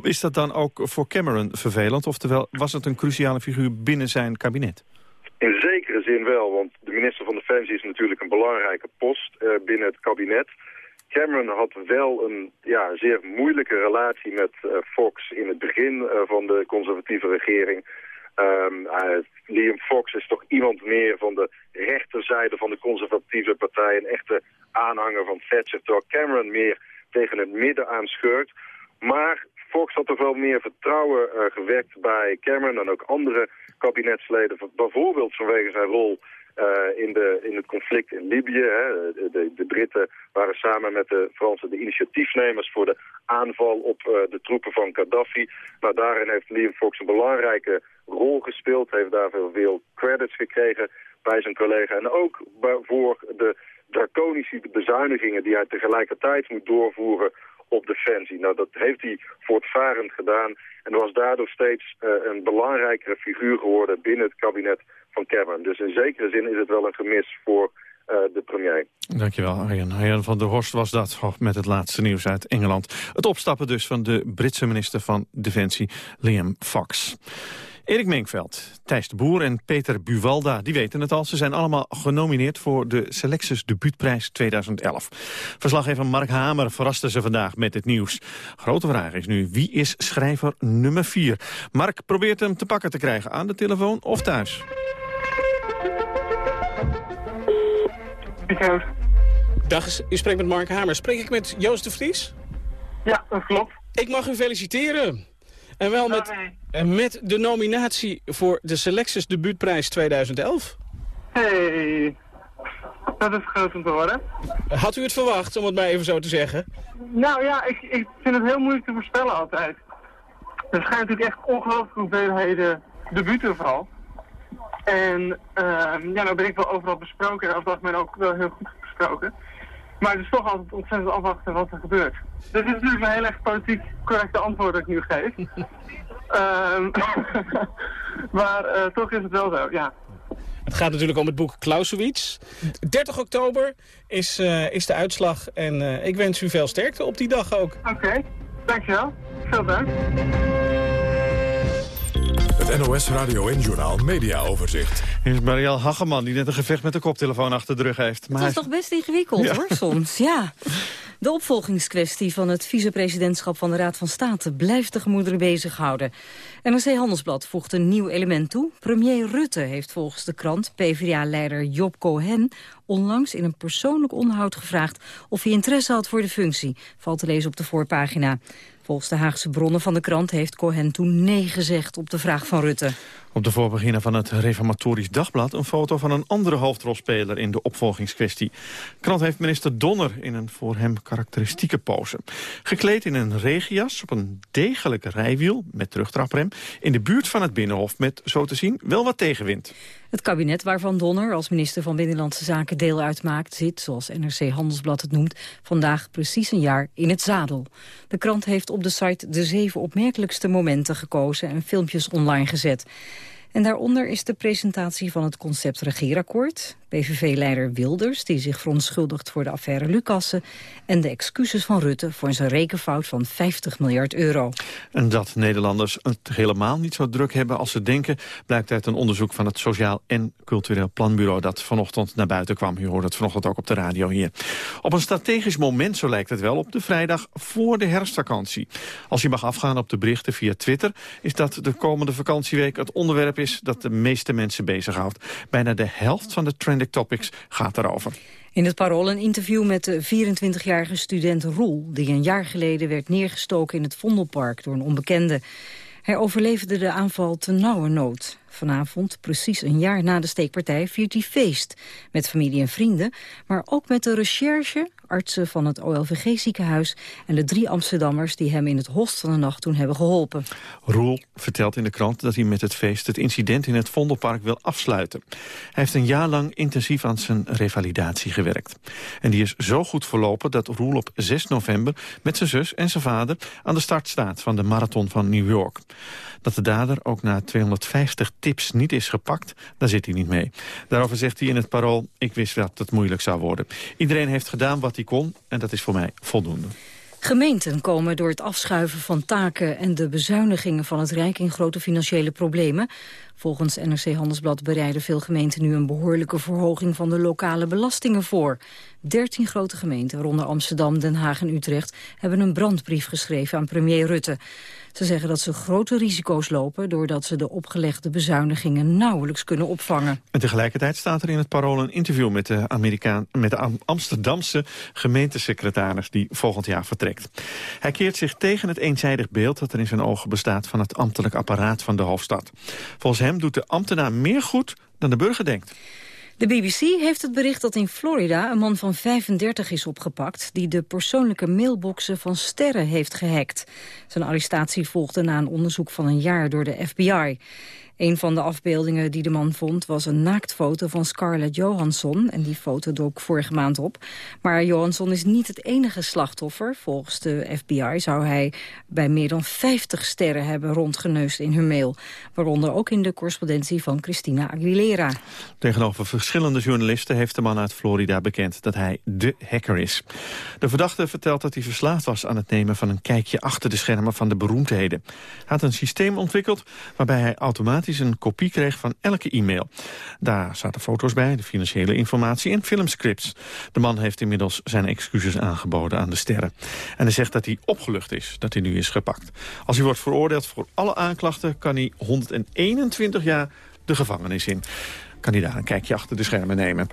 is dat dan ook voor Cameron vervelend? Oftewel, was het een cruciale figuur binnen kabinet? In zekere zin wel, want de minister van Defensie is natuurlijk een belangrijke post uh, binnen het kabinet. Cameron had wel een ja, zeer moeilijke relatie met uh, Fox in het begin uh, van de conservatieve regering. Um, Liam Fox is toch iemand meer van de rechterzijde van de conservatieve partij, een echte aanhanger van Thatcher, terwijl Cameron meer tegen het midden aanscheurt. Maar Fox had toch wel meer vertrouwen uh, gewekt bij Cameron en ook andere kabinetsleden. Bijvoorbeeld vanwege zijn rol uh, in, de, in het conflict in Libië. Hè. De, de, Britten waren samen met de Fransen de initiatiefnemers voor de aanval op uh, de troepen van Gaddafi. Nou, daarin heeft Liam Fox een belangrijke rol gespeeld. Heeft daar veel, veel credits gekregen bij zijn collega. En ook voor de draconische bezuinigingen die hij tegelijkertijd moet doorvoeren op Defensie. Nou, dat heeft hij voortvarend gedaan en was daardoor steeds uh, een belangrijkere figuur geworden binnen het kabinet van Cameron. Dus in zekere zin is het wel een gemis voor uh, de premier. Dankjewel, Arjen. Arjen van der Horst was dat oh, met het laatste nieuws uit Engeland. Het opstappen dus van de Britse minister van Defensie, Liam Fox. Erik Menkveld, Thijs de Boer en Peter Buwalda, die weten het al. Ze zijn allemaal genomineerd voor de Selectus Debuutprijs 2011. Verslaggever Mark Hamer verraste ze vandaag met het nieuws. Grote vraag is nu, wie is schrijver nummer 4? Mark probeert hem te pakken te krijgen aan de telefoon of thuis. Dag, u spreekt met Mark Hamer. Spreek ik met Joost de Vries? Ja, dat klopt. Ik mag u feliciteren. En wel met, met de nominatie voor de Selectus Debuutprijs 2011. Hey, dat is groot om te horen. Had u het verwacht, om het maar even zo te zeggen? Nou ja, ik, ik vind het heel moeilijk te voorspellen altijd. Er schijnt natuurlijk echt ongelooflijke hoeveelheden debuten vooral. En uh, ja, nou ben ik wel overal besproken en over het algemeen ook wel heel goed besproken. Maar het is toch altijd ontzettend afwachten wat er gebeurt. Dit is natuurlijk een heel erg politiek correcte antwoord dat ik nu geef. um, maar uh, toch is het wel zo, ja. Het gaat natuurlijk om het boek Clausewitz. 30 oktober is, uh, is de uitslag en uh, ik wens u veel sterkte op die dag ook. Oké, okay, dankjewel. Veel dank. Het NOS Radio en Journal Media Overzicht. Hier is Marielle Hageman die net een gevecht met de koptelefoon achter de rug heeft. Maar het is toch best ingewikkeld ja. hoor, soms. Ja. De opvolgingskwestie van het vicepresidentschap van de Raad van State blijft de gemoederen bezighouden. NRC Handelsblad voegt een nieuw element toe. Premier Rutte heeft volgens de krant PvdA-leider Job Cohen onlangs in een persoonlijk onderhoud gevraagd of hij interesse had voor de functie. Valt te lezen op de voorpagina. Volgens de Haagse bronnen van de krant heeft Cohen toen nee gezegd op de vraag van Rutte. Op de voorpagina van het Reformatorisch Dagblad een foto van een andere hoofdrolspeler in de opvolgingskwestie. Krant heeft minister Donner in een voor hem karakteristieke pose. Gekleed in een regenjas op een degelijke rijwiel met terugtraprem in de buurt van het Binnenhof met zo te zien wel wat tegenwind. Het kabinet waarvan Donner als minister van Binnenlandse Zaken deel uitmaakt... zit, zoals NRC Handelsblad het noemt, vandaag precies een jaar in het zadel. De krant heeft op de site de zeven opmerkelijkste momenten gekozen... en filmpjes online gezet. En daaronder is de presentatie van het concept regeerakkoord. PVV-leider Wilders, die zich verontschuldigt voor de affaire Lucassen... en de excuses van Rutte voor zijn rekenfout van 50 miljard euro. En dat Nederlanders het helemaal niet zo druk hebben als ze denken... blijkt uit een onderzoek van het Sociaal en Cultureel Planbureau... dat vanochtend naar buiten kwam. U hoort het vanochtend ook op de radio hier. Op een strategisch moment, zo lijkt het wel, op de vrijdag voor de herfstvakantie. Als je mag afgaan op de berichten via Twitter... is dat de komende vakantieweek het onderwerp is dat de meeste mensen bezighoudt. Bijna de helft van de topics gaat daarover. In het Parool een interview met de 24-jarige student Roel... die een jaar geleden werd neergestoken in het Vondelpark door een onbekende. Hij overleefde de aanval te nauwe nood. Vanavond, precies een jaar na de steekpartij, viert hij feest. Met familie en vrienden, maar ook met de recherche, artsen van het OLVG-ziekenhuis... en de drie Amsterdammers die hem in het host van de nacht toen hebben geholpen. Roel vertelt in de krant dat hij met het feest het incident in het Vondelpark wil afsluiten. Hij heeft een jaar lang intensief aan zijn revalidatie gewerkt. En die is zo goed verlopen dat Roel op 6 november met zijn zus en zijn vader... aan de start staat van de marathon van New York. Dat de dader ook na 250 tips niet is gepakt, daar zit hij niet mee. Daarover zegt hij in het parool, ik wist dat het moeilijk zou worden. Iedereen heeft gedaan wat hij kon en dat is voor mij voldoende. Gemeenten komen door het afschuiven van taken en de bezuinigingen van het Rijk in grote financiële problemen. Volgens NRC Handelsblad bereiden veel gemeenten nu een behoorlijke verhoging van de lokale belastingen voor. Dertien grote gemeenten, waaronder Amsterdam, Den Haag en Utrecht, hebben een brandbrief geschreven aan premier Rutte. Ze zeggen dat ze grote risico's lopen... doordat ze de opgelegde bezuinigingen nauwelijks kunnen opvangen. En tegelijkertijd staat er in het parool een interview... met de, Amerikaan, met de Amsterdamse gemeentesecretaris die volgend jaar vertrekt. Hij keert zich tegen het eenzijdig beeld dat er in zijn ogen bestaat... van het ambtelijk apparaat van de hoofdstad. Volgens hem doet de ambtenaar meer goed dan de burger denkt. De BBC heeft het bericht dat in Florida een man van 35 is opgepakt... die de persoonlijke mailboxen van sterren heeft gehackt. Zijn arrestatie volgde na een onderzoek van een jaar door de FBI. Een van de afbeeldingen die de man vond was een naaktfoto van Scarlett Johansson. En die foto dook vorige maand op. Maar Johansson is niet het enige slachtoffer. Volgens de FBI zou hij bij meer dan 50 sterren hebben rondgeneust in hun mail. Waaronder ook in de correspondentie van Christina Aguilera. Tegenover verschillende journalisten heeft de man uit Florida bekend dat hij de hacker is. De verdachte vertelt dat hij verslaafd was aan het nemen van een kijkje achter de schermen van de beroemdheden. Hij had een systeem ontwikkeld waarbij hij automatisch een kopie kreeg van elke e-mail. Daar zaten foto's bij, de financiële informatie en filmscripts. De man heeft inmiddels zijn excuses aangeboden aan de sterren. En hij zegt dat hij opgelucht is dat hij nu is gepakt. Als hij wordt veroordeeld voor alle aanklachten... kan hij 121 jaar de gevangenis in. Kan hij daar een kijkje achter de schermen nemen.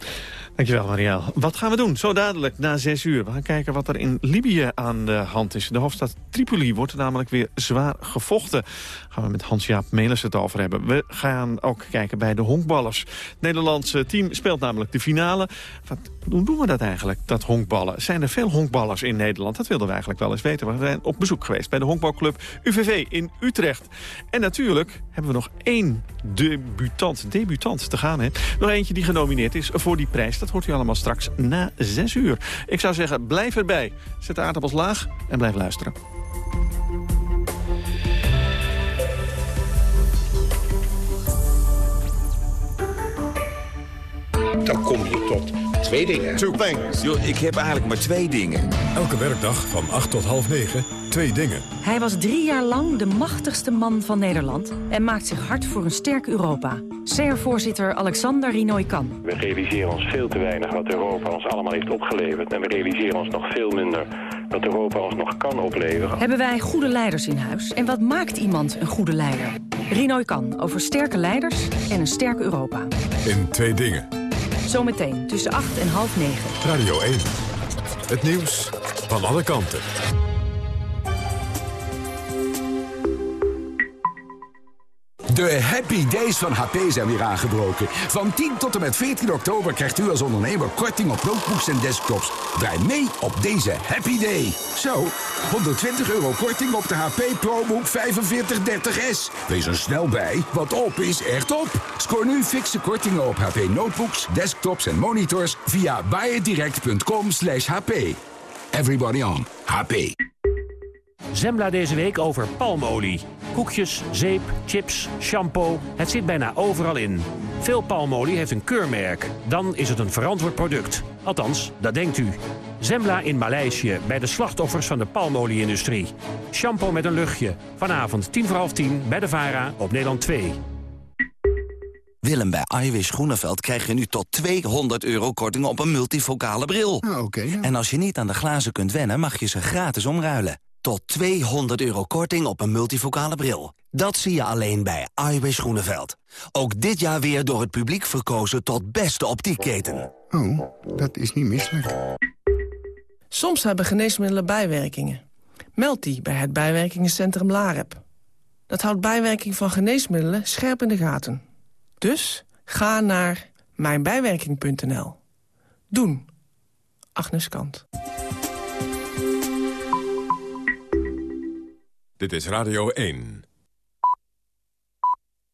Dankjewel, Marielle. Wat gaan we doen? Zo dadelijk, na zes uur. We gaan kijken wat er in Libië aan de hand is. De hoofdstad Tripoli wordt namelijk weer zwaar gevochten. Daar gaan we met Hans-Jaap Melis het over hebben. We gaan ook kijken bij de honkballers. Het Nederlandse team speelt namelijk de finale. Wat, hoe doen we dat eigenlijk, dat honkballen? Zijn er veel honkballers in Nederland? Dat wilden we eigenlijk wel eens weten. We zijn op bezoek geweest bij de honkbalclub UVV in Utrecht. En natuurlijk hebben we nog één debutant, debutant te gaan. Hè? Nog eentje die genomineerd is voor die prijs dat hoort u allemaal straks na 6 uur. Ik zou zeggen, blijf erbij. Zet de aardappels laag en blijf luisteren. Dan kom je tot twee dingen. Two things. Yo, ik heb eigenlijk maar twee dingen. Elke werkdag van 8 tot half 9, twee dingen. Hij was drie jaar lang de machtigste man van Nederland... en maakt zich hard voor een sterk Europa. CER-voorzitter Alexander Rinoy-Kan. We realiseren ons veel te weinig wat Europa ons allemaal heeft opgeleverd. En we realiseren ons nog veel minder wat Europa ons nog kan opleveren. Hebben wij goede leiders in huis? En wat maakt iemand een goede leider? Rinoy Kan over sterke leiders en een sterk Europa. In twee dingen. Zometeen tussen 8 en half 9. Radio 1. Het nieuws van alle kanten. De happy days van HP zijn weer aangebroken. Van 10 tot en met 14 oktober krijgt u als ondernemer korting op notebooks en desktops. Draai mee op deze happy day. Zo, 120 euro korting op de HP ProBook 4530S. Wees er snel bij, want op is echt op. Scoor nu fixe kortingen op HP notebooks, desktops en monitors via buyitdirect.com slash HP. Everybody on HP. Zembla deze week over palmolie. Koekjes, zeep, chips, shampoo. Het zit bijna overal in. Veel palmolie heeft een keurmerk. Dan is het een verantwoord product. Althans, dat denkt u. Zembla in Maleisië, bij de slachtoffers van de palmolie-industrie. Shampoo met een luchtje. Vanavond tien voor half tien bij de VARA op Nederland 2. Willem, bij Iwis Groeneveld krijg je nu tot 200 euro korting op een multifocale bril. oké. En als je niet aan de glazen kunt wennen, mag je ze gratis omruilen. Tot 200 euro korting op een multifocale bril. Dat zie je alleen bij Iwis Groeneveld. Ook dit jaar weer door het publiek verkozen tot beste optiekketen. Oh, dat is niet misselijk. Soms hebben geneesmiddelen bijwerkingen. Meld die bij het bijwerkingencentrum LAREP. Dat houdt bijwerking van geneesmiddelen scherp in de gaten. Dus ga naar mijnbijwerking.nl. Doen. Agnes Kant. Dit is Radio 1.